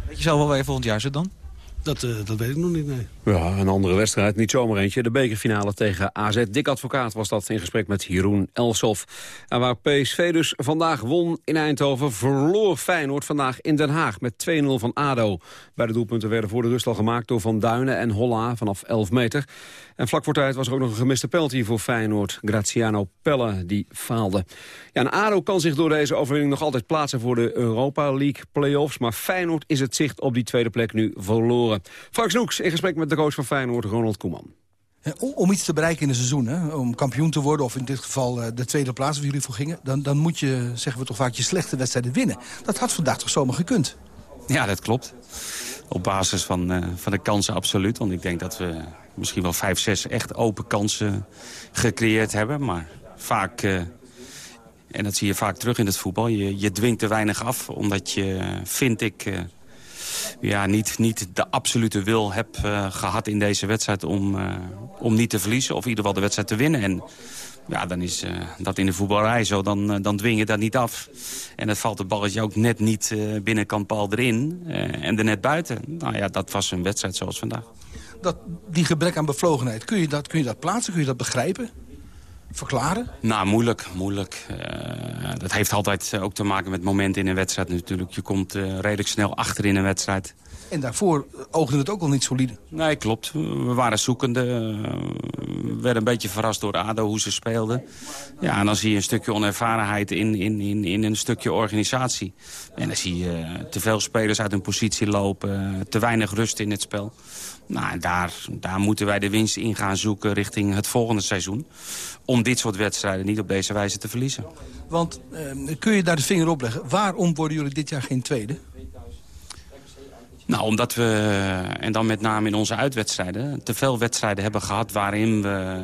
Weet je zelf wel waar je volgend jaar zit dan? Dat, eh, dat weet ik nog niet, nee. Ja, een andere wedstrijd, niet zomaar eentje. De bekerfinale tegen AZ. Dick Advocaat was dat in gesprek met Jeroen Elsof. En waar PSV dus vandaag won in Eindhoven... verloor Feyenoord vandaag in Den Haag met 2-0 van ADO. Beide doelpunten werden voor de rust al gemaakt door Van Duinen en Holla vanaf 11 meter. En vlak voor tijd was er ook nog een gemiste penalty voor Feyenoord. Graziano Pelle, die faalde. Ja, en ADO kan zich door deze overwinning nog altijd plaatsen... voor de Europa League play-offs. Maar Feyenoord is het zicht op die tweede plek nu verloren. Frank Snoeks in gesprek met de coach van Feyenoord, Ronald Koeman. Om, om iets te bereiken in een seizoen, hè, om kampioen te worden... of in dit geval eh, de tweede plaats waar jullie voor gingen... Dan, dan moet je, zeggen we toch vaak, je slechte wedstrijden winnen. Dat had vandaag toch zomaar gekund? Ja, dat klopt. Op basis van, eh, van de kansen absoluut. Want ik denk dat we misschien wel vijf, zes echt open kansen gecreëerd hebben. Maar vaak, eh, en dat zie je vaak terug in het voetbal... je, je dwingt te weinig af, omdat je, vind ik... eh, ja, niet, niet de absolute wil heb eh, gehad in deze wedstrijd om, om niet te verliezen. Of in ieder geval de wedstrijd te winnen. En ja, dan is eh, dat in de voetballerij zo. Dan, eh, dan dwing je dat niet af. En het valt het balletje ook net niet eh, binnenkant paal erin. en er net buiten. Nou ja, dat was een wedstrijd zoals vandaag. Dat, die gebrek aan bevlogenheid, kun je, dat, kun je dat plaatsen? Kun je dat begrijpen? Verklaren? Nou, moeilijk, moeilijk. Dat heeft altijd ook te maken met momenten in een wedstrijd natuurlijk. Je komt redelijk snel achter in een wedstrijd. En daarvoor oogde het ook wel niet solide. Nee, klopt. We waren zoekende. eh, We werden een beetje verrast door ADO, hoe ze speelden. Ja, en dan zie je een stukje onervarenheid in, in, in, in een stukje organisatie. En dan zie je eh, te veel spelers uit hun positie lopen. Te weinig rust in het spel. Nou, daar, daar moeten wij de winst in gaan zoeken richting het volgende seizoen. Om dit soort wedstrijden niet op deze wijze te verliezen. Want eh, kun je daar de vinger op leggen? Waarom worden jullie dit jaar geen tweede? Nou, omdat we, en dan met name in onze uitwedstrijden... te veel wedstrijden hebben gehad waarin we,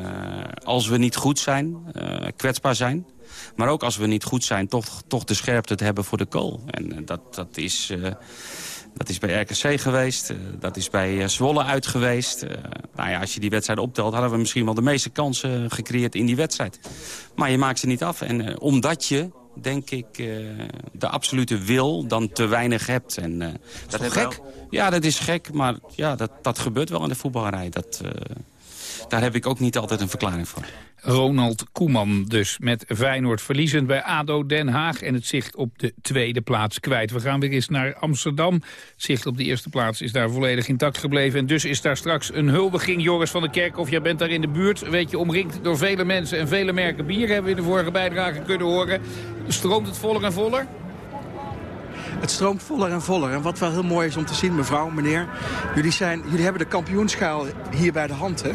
als we niet goed zijn, eh, kwetsbaar zijn. Maar ook als we niet goed zijn, toch, toch de scherpte te hebben voor de goal. En eh, dat, dat, is, eh, dat is bij RKC geweest, eh, dat is bij eh, Zwolle uit geweest. Eh, nou ja, als je die wedstrijd optelt, hadden we misschien wel de meeste kansen gecreëerd in die wedstrijd. Maar je maakt ze niet af. En eh, omdat je denk ik, eh, de absolute wil dan te weinig hebt. En, eh, dat we gek? Ja, dat is gek, maar ja, dat, dat gebeurt wel in de voetballerij. Dat, eh, daar heb ik ook niet altijd een verklaring voor. Ronald Koeman dus met Feyenoord verliezend bij ADO Den Haag... en het zicht op de tweede plaats kwijt. We gaan weer eens naar Amsterdam. Het zicht op de eerste plaats is daar volledig intact gebleven. En dus is daar straks een huldiging. Joris van der Kerkhof, jij bent daar in de buurt. Weet je, omringd door vele mensen en vele merken bier... hebben we in de vorige bijdrage kunnen horen. Stroomt het voller en voller? Het stroomt voller en voller. En wat wel heel mooi is om te zien, mevrouw, meneer... jullie, zijn, jullie hebben de kampioenschaal hier bij de hand, hè?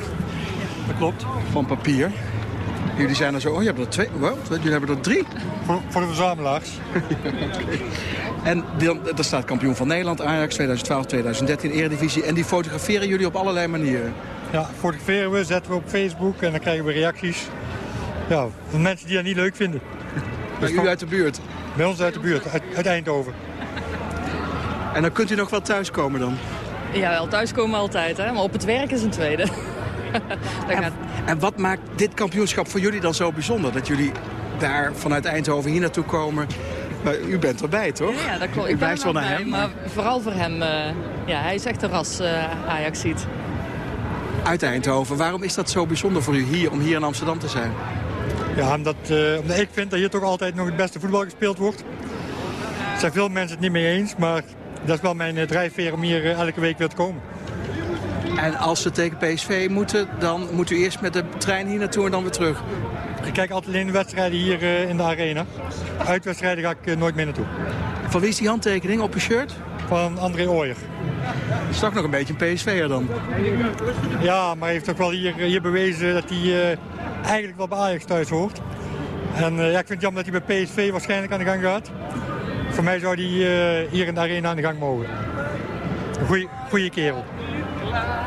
Dat klopt. Van papier. Jullie zijn er zo... Oh, je hebt er twee. Wow, jullie hebben er drie. Voor, voor de verzamelaars. En dan, daar staat kampioen van Nederland, Ajax 2012, 2013, Eredivisie. En die fotograferen jullie op allerlei manieren. Ja, fotograferen we, zetten we op Facebook en dan krijgen we reacties. Ja, van mensen die dat niet leuk vinden. Bij u uit de buurt? Bij ons uit de buurt, uit, uit Eindhoven. En dan kunt u nog wel thuiskomen dan? Ja, wel thuiskomen altijd, hè? maar op het werk is een tweede. En wat maakt dit kampioenschap voor jullie dan zo bijzonder? Dat jullie daar vanuit Eindhoven hier naartoe komen. Maar u bent erbij, toch? Ja, dat klopt. U Ik er wel naar bij, hem. Maar vooral voor hem, eh, ja, hij is echt een ras eh Ajax ziet. Uit Eindhoven. Waarom is dat zo bijzonder voor u hier om hier in Amsterdam te zijn? Ja, omdat, eh, omdat ik vind dat hier toch altijd nog het beste voetbal gespeeld wordt. Er zijn veel mensen het niet mee eens, maar dat is wel mijn eh, drijfveer om hier eh, elke week weer te komen. En als ze tegen PSV moeten, dan moet u eerst met de trein hier naartoe en dan weer terug. Ik kijk altijd alleen de wedstrijden hier eh, in de arena. Uitwedstrijden ga ik eh, nooit meer naartoe. Van wie is die handtekening op uw shirt? Van André Ooyer. Dat is toch nog een beetje een PSV'er dan? Ja, maar hij heeft ook wel hier, hier bewezen dat hij eh, eigenlijk wel bij Ajax thuis hoort. En eh, ja, ik vind het jammer dat hij bij PSV waarschijnlijk aan de gang gaat. Voor mij zou hij eh, hier in de arena aan de gang mogen. Een goeie, goeie kerel.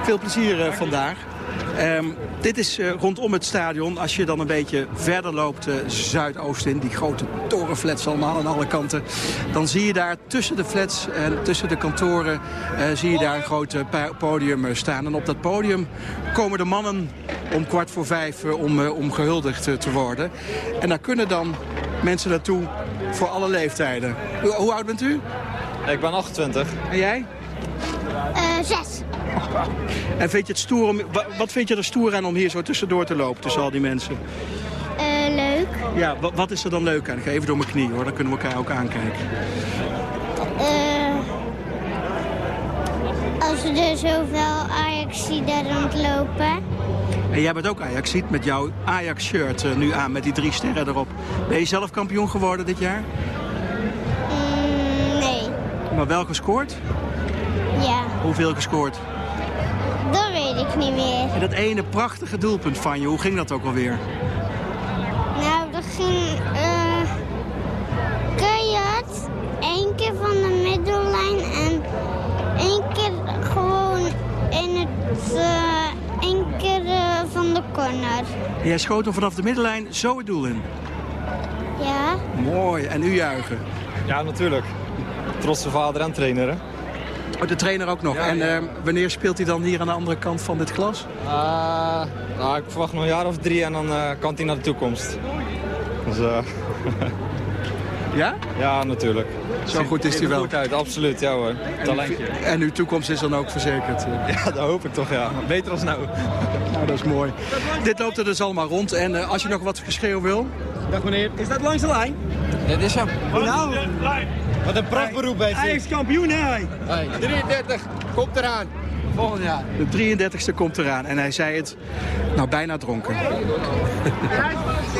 Veel plezier eh, vandaag. Ehm, dit is eh, rondom het stadion. Als je dan een beetje verder loopt, eh, zuidoost in, die grote torenflats allemaal aan alle kanten. Dan zie je daar tussen de flats en tussen de kantoren, eh, zie je daar een groot podium staan. En op dat podium komen de mannen om kwart voor vijf eh, om, eh, om gehuldigd eh, te worden. En daar kunnen dan mensen naartoe voor alle leeftijden. Hoe, hoe oud bent u? Ik ben 28. En jij? Eh zes. En vind je het stoer om, wa- wat vind je er stoer aan om hier zo tussendoor te lopen tussen al die mensen? Eh, leuk. Ja, wa- wat is er dan leuk aan? Ik ga even door mijn knie hoor, dan kunnen we elkaar ook aankijken. Eh, als er zoveel ajax daar rondlopen. En jij bent ook Ajax ziet met jouw Ajax-shirt eh, nu aan met die drie sterren erop. Ben je zelf kampioen geworden dit jaar? Mm, nee. Maar wel gescoord? Ja, Hoeveel gescoord? Weet ik niet meer. En dat ene prachtige doelpunt van je, hoe ging dat ook alweer? Nou, dat ging eh keihard. Eén keer van de middellijn en één keer gewoon in het... één keer eh, van de corner. En jij schoot hem vanaf de middenlijn zo het doel in. Ja? Mooi, en u juichen. Ja, natuurlijk. Trotse vader en trainer, hè? Oh, de trainer ook nog. en eh, wanneer speelt hij dan hier aan de andere kant van dit glas? Eh, nou, ik verwacht nog een jaar of drie en dan eh, kan hij naar de toekomst. Dus, eh, ja? Ja, natuurlijk. Zo goed is hij wel. goed uit, absoluut. Ja hoor, talentje. En uw toekomst is dan ook verzekerd. Ja, dat hoop ik toch, ja. Beter als nou. Nou, dat is mooi. Dit loopt er dus allemaal rond. En eh, als je nog wat geschreeuw wil... Dag meneer, is dat langs de lijn? Dat is hem. Nou, wat een prachtberoep heeft hij. Ajax kampioen hè hij. 33, komt eraan. Volgend jaar. De 33ste komt eraan. En hij zei het, nou bijna dronken.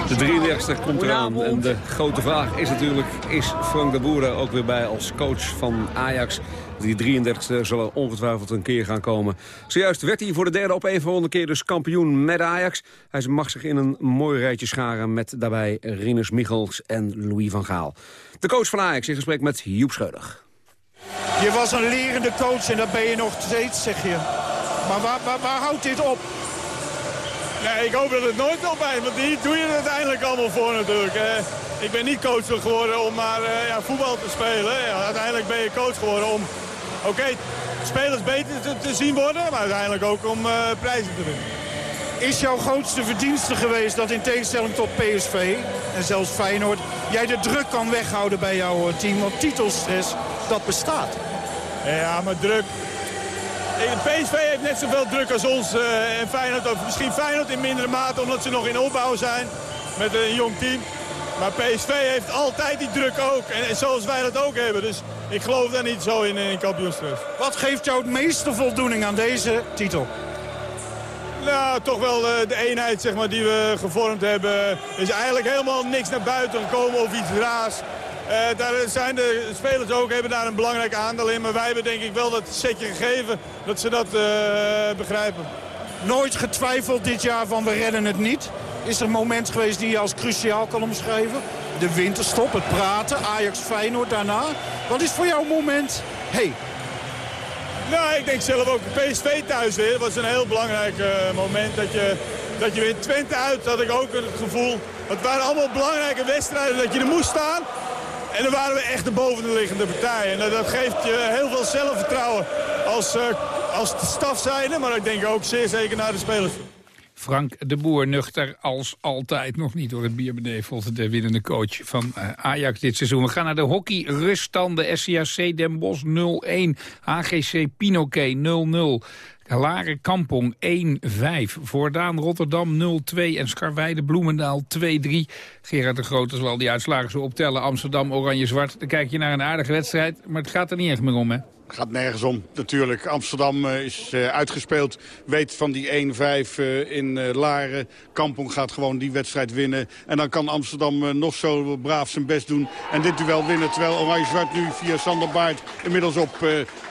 De 33e komt eraan. En de grote vraag is natuurlijk, is Frank de Boer er ook weer bij als coach van Ajax? Die 33e zal er ongetwijfeld een keer gaan komen. Zojuist werd hij voor de derde op een volgende keer dus kampioen met Ajax. Hij mag zich in een mooi rijtje scharen met daarbij Rinus Michels en Louis van Gaal. De coach van Ajax in gesprek met Joep Scheuder. Je was een lerende coach en dat ben je nog steeds, zeg je. Maar waar, houdt dit op? Nee, ik hoop dat het nooit opbijt, want hier doe je het uiteindelijk allemaal voor natuurlijk. Ik ben niet coach geworden om maar eh, ja, voetbal te spelen. Ja, uiteindelijk ben je coach geworden om, oké, spelers beter te, te zien worden, maar uiteindelijk ook om eh, prijzen te winnen. Is jouw grootste verdienste geweest dat in tegenstelling tot PSV en zelfs Feyenoord... jij de druk kan weghouden bij jouw eh, team? Want titelstress, dat bestaat. Ja, maar druk. Eh, PSV heeft net zoveel druk als ons eh, en Feyenoord ook. Misschien Feyenoord in mindere mate omdat ze nog in opbouw zijn met een jong team. Maar PSV heeft altijd die druk ook. En, en zoals wij dat ook hebben. Dus ik geloof daar niet zo in, in kampioenstress. Wat geeft jou het meeste voldoening aan deze titel? Nou, toch wel eh, de eenheid zeg maar, die we gevormd hebben. Is eigenlijk helemaal niks naar buiten gekomen of iets raars. Eh, daar zijn de spelers ook, hebben daar een belangrijk aandeel in. Maar wij hebben denk ik wel dat setje gegeven dat ze dat eh, begrijpen. Nooit getwijfeld dit jaar van we redden het niet. Is er een moment geweest die je als cruciaal kan omschrijven? De winterstop, het praten, Ajax Feyenoord daarna. Wat is voor jou een moment? Hey, Nou, ik denk zelf ook PSV thuis weer. Dat was een heel belangrijk eh, moment. Dat je, dat je weer Twente uit had ik ook het gevoel. Het waren allemaal belangrijke wedstrijden dat je er moest staan. En dan waren we echt de bovenliggende partij. En dat, dat geeft je heel veel zelfvertrouwen als, eh als staf zijnde. Maar ik denk ook zeer zeker naar de spelers. Frank de Boer nuchter als altijd nog niet door het bier beneveld. De winnende coach van eh, Ajax dit seizoen. We gaan naar de hockey ruststanden. SCAC Den Bosch 0-1. HGC Pinoquet 0-0. Laren Kampong 1-5. Voordaan Rotterdam 0-2. En Scharweide Bloemendaal 2-3. Gerard de Groot zal die uitslagen zo optellen. Amsterdam Oranje-Zwart. Dan kijk je naar een aardige wedstrijd. Maar het gaat er niet echt meer om, hè? Gaat nergens om, natuurlijk. Amsterdam eh, is eh, uitgespeeld. Weet van die 1-5 eh, in Laren. Kampong gaat gewoon die wedstrijd winnen. En dan kan Amsterdam nog zo braaf zijn best doen. En dit duel winnen. Terwijl Oranje-Zwart nu via Sander Baart inmiddels op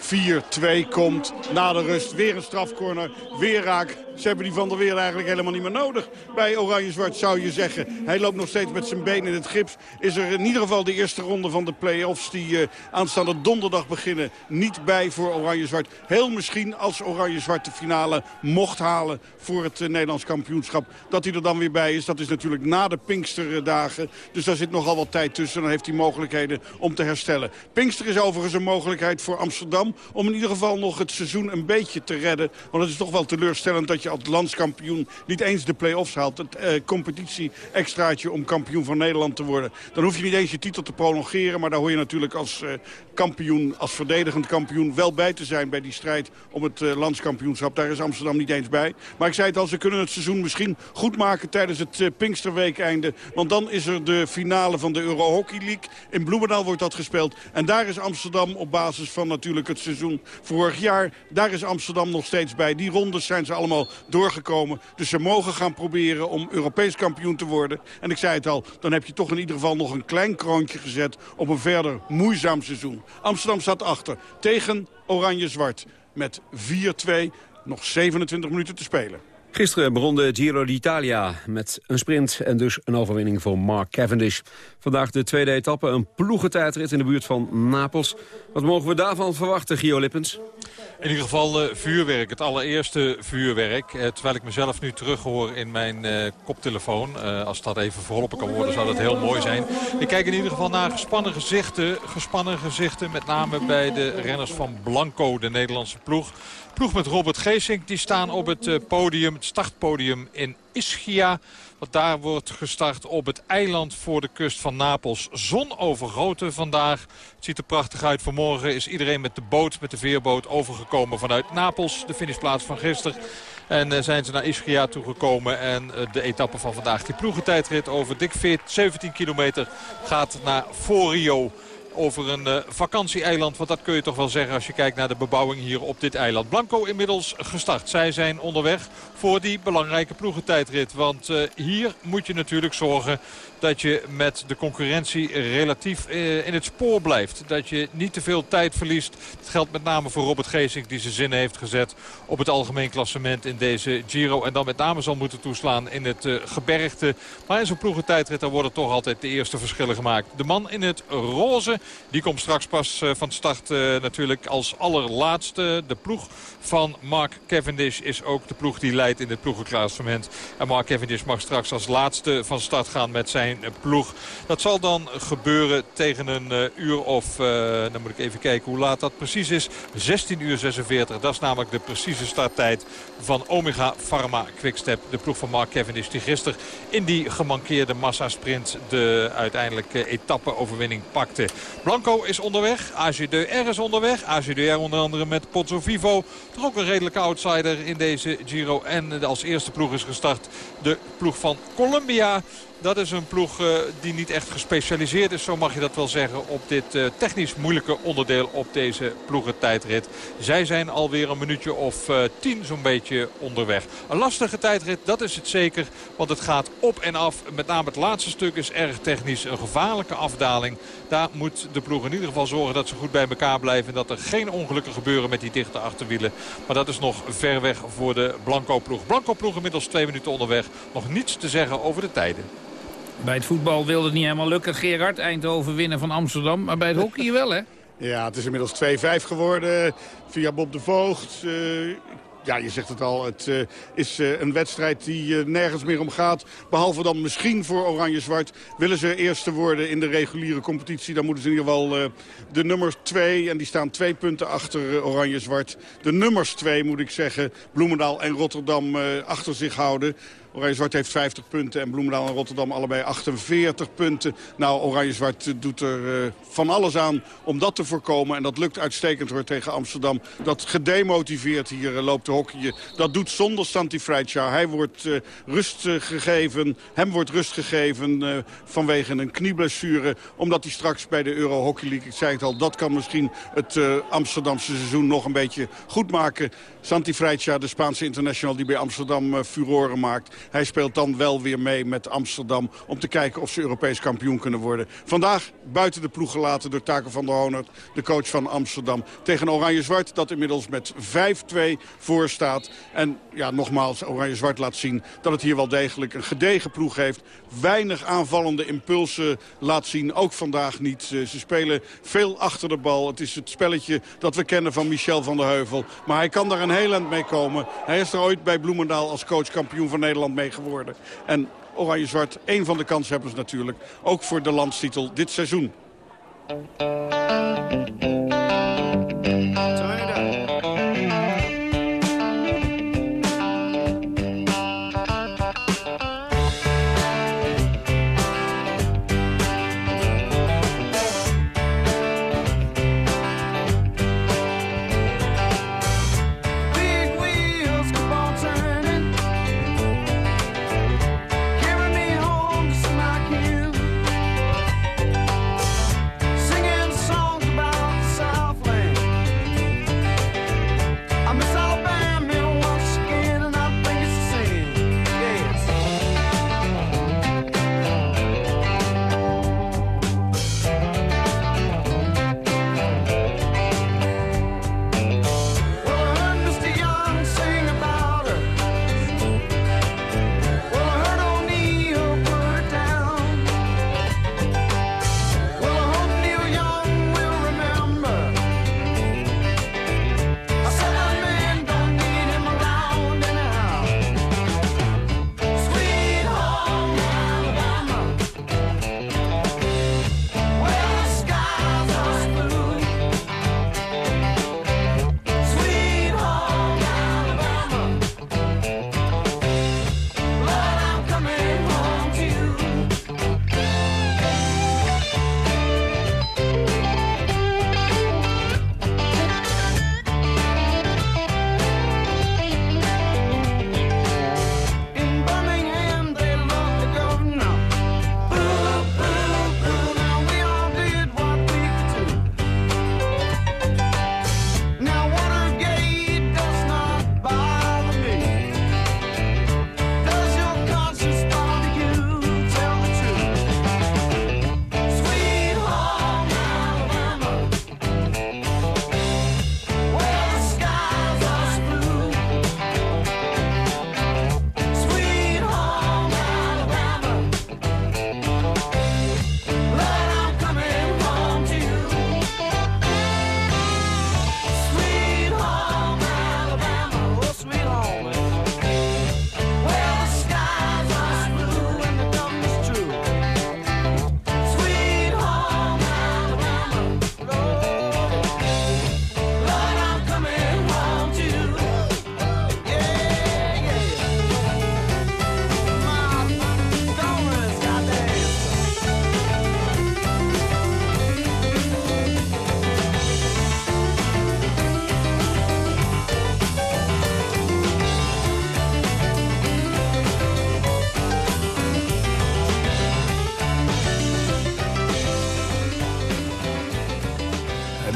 4-2 komt. Na de rust weer een strafcorner. Weer raak. Ze hebben die Van der Weer eigenlijk helemaal niet meer nodig. Bij Oranje-Zwart zou je zeggen. Hij loopt nog steeds met zijn been in het gips. Is er in ieder geval de eerste ronde van de play-offs... die eh, aanstaande donderdag beginnen, niet bij voor Oranje-Zwart. Heel misschien als Oranje-Zwart de finale mocht halen... voor het eh, Nederlands kampioenschap. Dat hij er dan weer bij is, dat is natuurlijk na de Pinksterdagen. Dus daar zit nogal wat tijd tussen. Dan heeft hij mogelijkheden om te herstellen. Pinkster is overigens een mogelijkheid voor Amsterdam... om in ieder geval nog het seizoen een beetje te redden. Want het is toch wel teleurstellend dat je als landskampioen niet eens de play-offs haalt... het eh, competitie-extraatje om kampioen van Nederland te worden... dan hoef je niet eens je titel te prolongeren... maar daar hoor je natuurlijk als eh, kampioen, als verdedigend kampioen... wel bij te zijn bij die strijd om het eh, landskampioenschap. Daar is Amsterdam niet eens bij. Maar ik zei het al, ze kunnen het seizoen misschien goed maken... tijdens het uh, Pinksterweekeinde. Want dan is er de finale van de Euro Hockey League. In Bloemendaal wordt dat gespeeld. En daar is Amsterdam op basis van natuurlijk het seizoen vorig jaar... daar is Amsterdam nog steeds bij. Die rondes zijn ze allemaal doorgekomen. Dus ze mogen gaan proberen om Europees kampioen te worden. En ik zei het al, dan heb je toch in ieder geval nog een klein kroontje gezet... op een verder moeizaam seizoen. Amsterdam staat achter tegen Oranje-Zwart met 4-2. Nog 27 minuten te spelen. Gisteren begon de Giro d'Italia met een sprint en dus een overwinning voor Mark Cavendish. Vandaag de tweede etappe, een ploegentijdrit in de buurt van Napels. Wat mogen we daarvan verwachten, Gio Lippens? In ieder geval uh, vuurwerk, het allereerste vuurwerk. Uh, terwijl ik mezelf nu terughoor in mijn uh, koptelefoon. als dat even verholpen kan worden, zou dat heel mooi zijn. Ik kijk in ieder geval naar gespannen gezichten. Gespannen gezichten, met name bij de renners van Blanco, de Nederlandse ploeg. Ploeg met Robert Geesink, die staan op het podium, het startpodium in Ischia. Daar wordt gestart op het eiland voor de kust van Napels. Zon overgoten vandaag. Het ziet er prachtig uit. Vanmorgen is iedereen met de boot, met de veerboot overgekomen vanuit Napels. De finishplaats van gisteren. En uh, zijn ze naar Ischia toegekomen. En uh, de etappe van vandaag, die ploegentijdrit over dik 14, 17 kilometer, gaat naar Forio over een uh, vakantieeiland. Want dat kun je toch wel zeggen als je kijkt naar de bebouwing hier op dit eiland. Blanco inmiddels gestart. Zij zijn onderweg voor die belangrijke ploegentijdrit. Want uh, hier moet je natuurlijk zorgen dat je met de concurrentie relatief uh, in het spoor blijft. Dat je niet te veel tijd verliest. Dat geldt met name voor Robert Geesink die zijn zinnen heeft gezet op het algemeen klassement in deze Giro. En dan met name zal moeten toeslaan in het uh, gebergte. Maar in zo'n ploegentijdrit daar worden toch altijd de eerste verschillen gemaakt. De man in het roze, die komt straks pas uh, van start natuurlijk als allerlaatste. De ploeg van Mark Cavendish is ook de ploeg die leidt in het ploegenklassement. En Mark Cavendish mag straks als laatste van start gaan met zijn ploeg. Dat zal dan gebeuren tegen een uh, uur of, uh, dan moet ik even kijken hoe laat dat precies is. 16 uur 46, dat is namelijk de precieze starttijd van Omega Pharma Quickstep. De ploeg van Mark Cavendish die gisteren in die gemankeerde massasprint de uiteindelijke etappe-overwinning pakte. Blanco is onderweg, AG2R is onderweg. AG2R onder andere met Pozzo Vivo. Toch ook een redelijke outsider in deze Giro. En als eerste ploeg is gestart de ploeg van Columbia. Dat is een ploeg uh, die niet echt gespecialiseerd is, zo mag je dat wel zeggen, op dit uh, technisch moeilijke onderdeel op deze ploegentijdrit. Zij zijn alweer een minuutje of uh, tien zo'n beetje onderweg. Een lastige tijdrit, dat is het zeker, want het gaat op en af. Met name het laatste stuk is erg technisch, een gevaarlijke afdaling. Daar moet de ploeg in ieder geval zorgen dat ze goed bij elkaar blijven. En dat er geen ongelukken gebeuren met die dichte achterwielen. Maar dat is nog ver weg voor de Blanco-ploeg. Blanco-ploeg inmiddels twee minuten onderweg. Nog niets te zeggen over de tijden. Bij het voetbal wilde het niet helemaal lukken, Gerard. Eindhoven winnen van Amsterdam. Maar bij het hockey wel, hè? Ja, het is inmiddels 2-5 geworden via Bob de Voogd. Uh, ja, je zegt het al, het uh, is uh, een wedstrijd die nergens meer om gaat. Behalve dan misschien voor Oranje-Zwart. Willen ze eerste worden in de reguliere competitie... dan moeten ze in ieder geval de nummers 2... en die staan twee punten achter Oranje-Zwart. De nummers 2, moet ik zeggen, Bloemendaal en Rotterdam achter zich houden. Oranje-Zwart heeft 50 punten en Bloemendaal en Rotterdam allebei 48 punten. Nou, Oranje-Zwart doet er uh, van alles aan om dat te voorkomen. En dat lukt uitstekend hoor tegen Amsterdam. Dat gedemotiveerd hier uh, loopt te hockeyen. Dat doet zonder Santi Freitja. Hij wordt uh, rust gegeven. Hem wordt rust gegeven vanwege een knieblessure. Omdat hij straks bij de Euro Hockey League, ik zei het al, dat kan misschien het Amsterdamse seizoen nog een beetje goed maken. Santi Freitja, de Spaanse international die bij Amsterdam furoren maakt. Hij speelt dan wel weer mee met Amsterdam om te kijken of ze Europees kampioen kunnen worden. Vandaag buiten de ploeg gelaten door Taken van der Honert, de coach van Amsterdam. Tegen Oranje-Zwart dat inmiddels met 5-2 voor staat. En ja, nogmaals, Oranje-Zwart laat zien dat het hier wel degelijk een gedegen ploeg heeft. Weinig aanvallende impulsen laat zien, ook vandaag niet. Ze spelen veel achter de bal. Het is het spelletje dat we kennen van Michel van der Heuvel. Maar hij kan daar een heel eind mee komen. Hij is er ooit bij Bloemendaal als coach kampioen van Nederland mee geworden. En Oranje-Zwart, één van de kanshebbers natuurlijk. Ook voor de landstitel dit seizoen.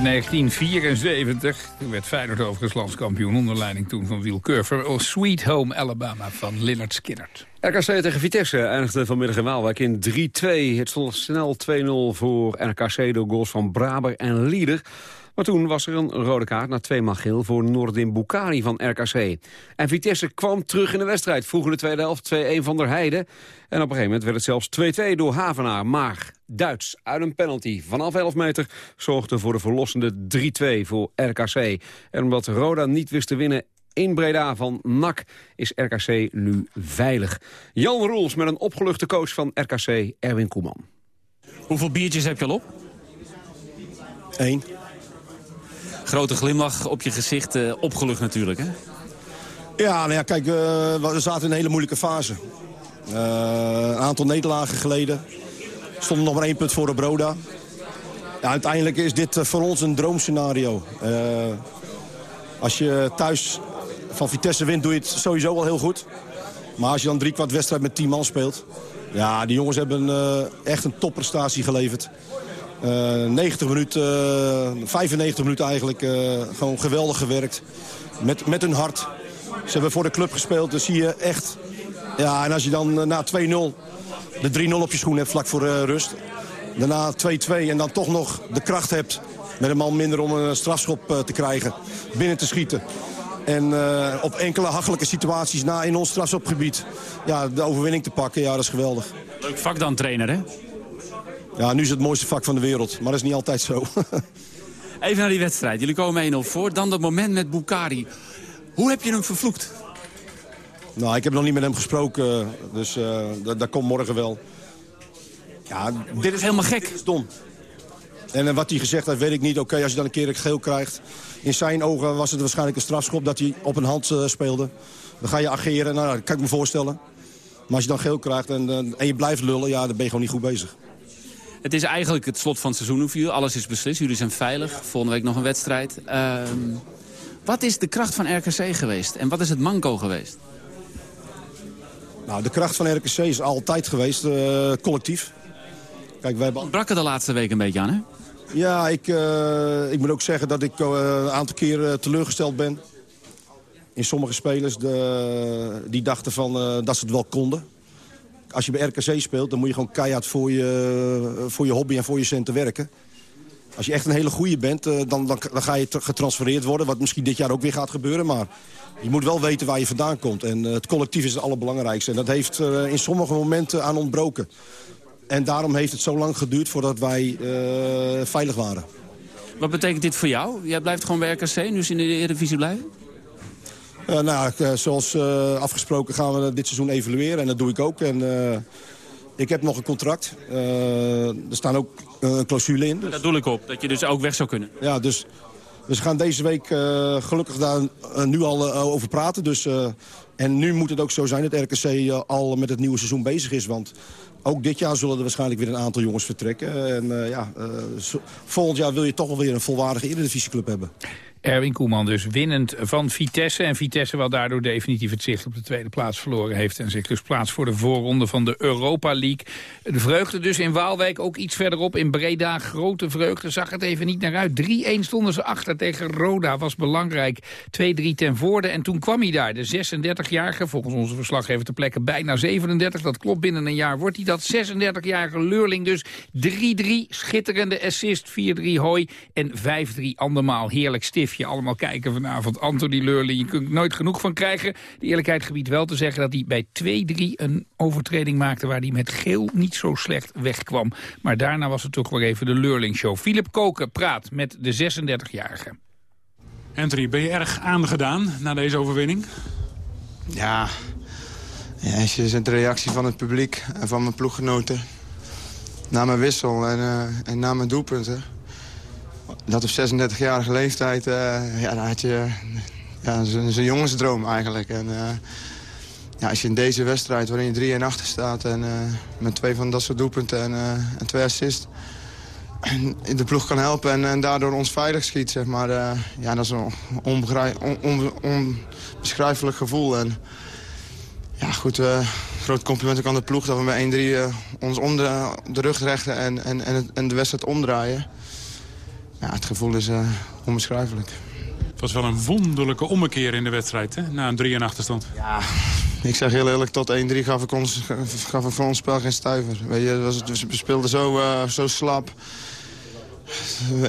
1974 toen werd Feyenoord overigens landskampioen onder leiding toen van Wiel Curver. Sweet Home Alabama van Lynyrd Skynyrd. RKC tegen Vitesse eindigde vanmiddag in Waalwijk in 3-2. Het stond snel 2-0 voor RKC door goals van Braber en Lieder. Maar toen was er een rode kaart na twee geel voor Nordin Bukari van RKC. En Vitesse kwam terug in de wedstrijd. Vroeg in de tweede helft 2-1 van der Heijden. En op een gegeven moment werd het zelfs 2-2 door Havenaar. Maar Duits uit een penalty vanaf 11 meter zorgde voor de verlossende 3-2 voor RKC. En omdat Roda niet wist te winnen in Breda van NAC is RKC nu veilig. Jan Roels met een opgeluchte coach van RKC, Erwin Koeman. Hoeveel biertjes heb je al op? Eén. Grote glimlach op je gezicht, eh, opgelucht natuurlijk, hè? Ja, nou ja, kijk, eh, we zaten in een hele moeilijke fase. Eh, een aantal nederlagen geleden. Stonden nog maar één punt voor de Broda. Ja, uiteindelijk is dit voor ons een droomscenario. Als je thuis van Vitesse wint, doe je het sowieso al heel goed. Maar als je dan drie kwart wedstrijd met 10 man speelt... Ja, die jongens hebben echt een topprestatie geleverd. Eh 90 minuten, eh, 95 minuten eigenlijk, eh, gewoon geweldig gewerkt. Met, met hun hart. Ze hebben voor de club gespeeld, dus zie je echt... Ja, en als je dan eh, na 2-0 de 3-0 op je schoen hebt vlak voor eh, rust... daarna 2-2 en dan toch nog de kracht hebt... met een man minder om een strafschop te krijgen, binnen te schieten... En op enkele hachelijke situaties na in ons strafschopgebied ja, de overwinning te pakken, ja, dat is geweldig. Leuk vak dan, trainer, hè? Ja, nu is het mooiste vak van de wereld, maar dat is niet altijd zo. Even naar die wedstrijd. Jullie komen 1-0 voor. Dan dat moment met Bukari. Hoe heb je hem vervloekt? nou, ik heb nog niet met hem gesproken, dus eh, dat, dat komt morgen wel. Ja, dit is helemaal gek. Dit is dom. En eh, wat hij gezegd heeft, weet ik niet. Oké, als je dan een keer een geel krijgt. In zijn ogen was het waarschijnlijk een strafschop dat hij op een hand eh, speelde. Dan ga je ageren, nou, dat kan ik me voorstellen. Maar als je dan geel krijgt en, en je blijft lullen, ja, dan ben je gewoon niet goed bezig. Het is eigenlijk het slot van het seizoen voor jullie. Alles is beslist. Jullie zijn veilig. Volgende week nog een wedstrijd. Ehm, wat is de kracht van RKC geweest? En wat is het manco geweest? Nou, de kracht van RKC is altijd geweest, eh, collectief. Kijk, wij hebben... Brak er de laatste week een beetje aan, hè? Ja, ik, eh, ik moet ook zeggen dat ik eh, een aantal keer teleurgesteld ben. In sommige spelers de, die dachten van, dat ze het wel konden. Als je bij RKC speelt, dan moet je gewoon keihard voor je, voor je hobby en voor je centen werken. Als je echt een hele goede bent, eh, dan, dan, dan ga je getransfereerd worden. Wat misschien dit jaar ook weer gaat gebeuren. Maar je moet wel weten waar je vandaan komt. En eh, het collectief is het allerbelangrijkste. En dat heeft eh, in sommige momenten aan ontbroken. En daarom heeft het zo lang geduurd voordat wij eh, veilig waren. Wat betekent dit voor jou? Jij blijft gewoon bij RKC, nu ze in de Eredivisie blijven? Eh, nou, eh, zoals eh, afgesproken gaan we dit seizoen evalueren. En dat doe ik ook. En, ik heb nog een contract. Er staan ook eh, een clausule in. Dat doe ik op, dat je dus ook weg zou kunnen. Ja, dus, dus we gaan deze week gelukkig daar nu al over praten. Dus, en nu moet het ook zo zijn dat RKC al met het nieuwe seizoen bezig is. Want ook dit jaar zullen er waarschijnlijk weer een aantal jongens vertrekken. En ja, volgend jaar wil je toch wel weer een volwaardige Eredivisieclub hebben. Erwin Koeman dus winnend van Vitesse. En Vitesse wel daardoor definitief het zicht op de tweede plaats verloren heeft. En zich dus plaats voor de voorronde van de Europa League. De vreugde dus in Waalwijk ook iets verderop. In Breda grote vreugde. Zag het even niet naar uit. 3-1 stonden ze achter tegen Roda. Was belangrijk. 2-3 ten voorde. En toen kwam hij daar. De 36-jarige. Volgens onze verslaggever ter plekke bijna 37. Dat klopt. Binnen een jaar wordt hij dat 36-jarige leurling dus. 3-3. Schitterende assist. 4-3 hooi. En 5-3 andermaal. Heerlijk stiftje. Allemaal kijken vanavond. Anthony Leurling. Je kunt er nooit genoeg van krijgen. De eerlijkheid gebied wel te zeggen dat hij bij 2-3 een overtreding maakte... waar hij met geel niet zo slecht wegkwam. Maar daarna was het toch weer even de Leurling show. Philip Koken praat met de 36-jarige. Anthony, ben je erg aangedaan na deze overwinning? Ja, ja als je ziet de reactie van het publiek en van mijn ploeggenoten... na mijn wissel en, eh, en na mijn doelpunten... dat op 36-jarige leeftijd, eh, ja, had je ja, zo'n jongensdroom eigenlijk. En, eh, ja, als je in deze wedstrijd, waarin je 3 en achter staat... en eh, met twee van dat soort doelpunten en, twee assists... en de ploeg kan helpen en, en daardoor ons veilig schiet, zeg maar. ja, dat is een onbeschrijfelijk gevoel. En, ja, goed, groot compliment ook aan de ploeg dat we met 1-3 eh, ons om de, rug rechten en, en, en de wedstrijd omdraaien. Ja, het gevoel is uh, onbeschrijfelijk. Het was wel een wonderlijke ommekeer in de wedstrijd, hè? na een 3 en achterstand. Ja, ik zeg heel eerlijk, tot 1-3 gaf ik ons, gaf ik voor ons spel geen stuiver. Weet je, was, we speelden zo, uh, zo slap.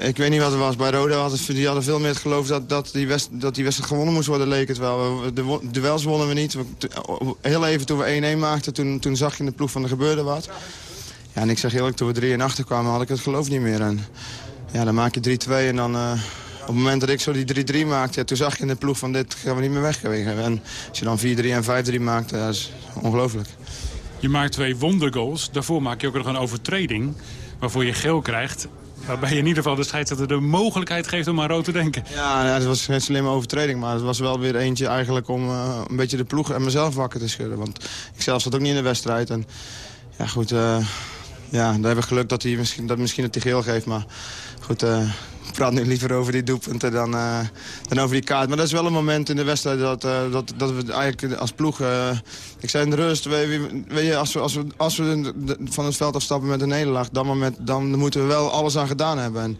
Ik weet niet wat het was. Bij Roda hadden, die hadden veel meer het geloof dat, dat, die west, dat die wedstrijd gewonnen moest worden, leek het wel. De duels wonnen we niet. Heel even toen we 1-1 maakten, toen, toen zag je in de ploeg van er gebeurde wat. Ja, en ik zeg eerlijk, toen we 3 en achter kwamen, had ik het geloof niet meer. En ja, dan maak je 3-2 en dan... Uh, op het moment dat ik zo die 3-3 maakte, ja, toen zag je in de ploeg van dit gaan we niet meer weggeven. En als je dan 4-3 en 5-3 maakt, dat is ongelooflijk. Je maakt twee wondergoals. Daarvoor maak je ook nog een overtreding waarvoor je geel krijgt. Waarbij je in ieder geval de scheidsrechter de mogelijkheid geeft om aan rood te denken. Ja, dat was geen slimme overtreding. Maar het was wel weer eentje eigenlijk om uh, een beetje de ploeg en mezelf wakker te schudden. Want ik zelf zat ook niet in de wedstrijd. En ja, goed, uh, ja, daar hebben we geluk dat hij misschien, dat misschien het geel geeft. Maar goed, ik praat nu liever over die doelpunten dan, uh, dan over die kaart. Maar dat is wel een moment in de wedstrijd dat, uh, dat, dat we eigenlijk als ploeg... Ik zei in de rust, weet, je, als we, als we, als we van het veld afstappen met een nederlaag... Dan, dan moeten we wel alles aan gedaan hebben. En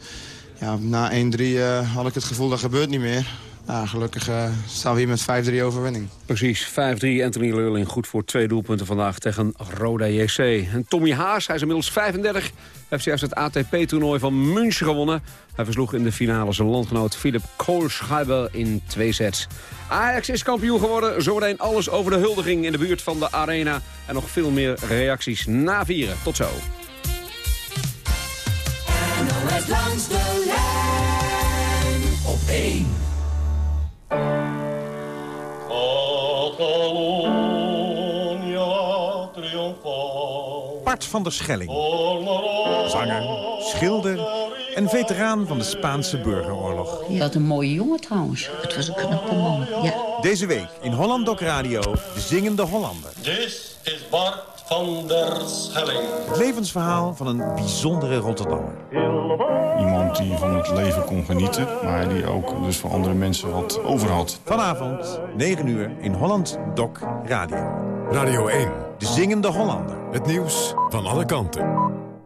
ja, na 1-3 had ik het gevoel dat gebeurt niet meer. Ja, gelukkig uh, staan we hier met 5-3 overwinning. Precies, 5-3. Anthony Leurling goed voor twee doelpunten vandaag tegen Roda JC. En Tommy Haas, hij is inmiddels 35, heeft juist het ATP-toernooi van München gewonnen. Hij versloeg in de finale zijn landgenoot Philip Kohlschreiber in twee sets. Ajax is kampioen geworden. Zometeen alles over de huldiging in de buurt van de arena. En nog veel meer reacties na vieren. Tot zo. NOS langs de lijn op 1. Bart van der Schelling. Zanger, schilder en veteraan van de Spaanse burgeroorlog. Je had een mooie jongen trouwens. Het was een knappe man, ja. Deze week in Holland Doc Radio, de zingende Hollander. Dit is Bart van der Schelling. Het levensverhaal van een bijzondere Rotterdammer. Iemand die van het leven kon genieten, maar die ook dus voor andere mensen wat over had. Vanavond, 9 uur, in Holland Doc Radio. Radio 1. De zingende Hollander. Het nieuws van alle kanten.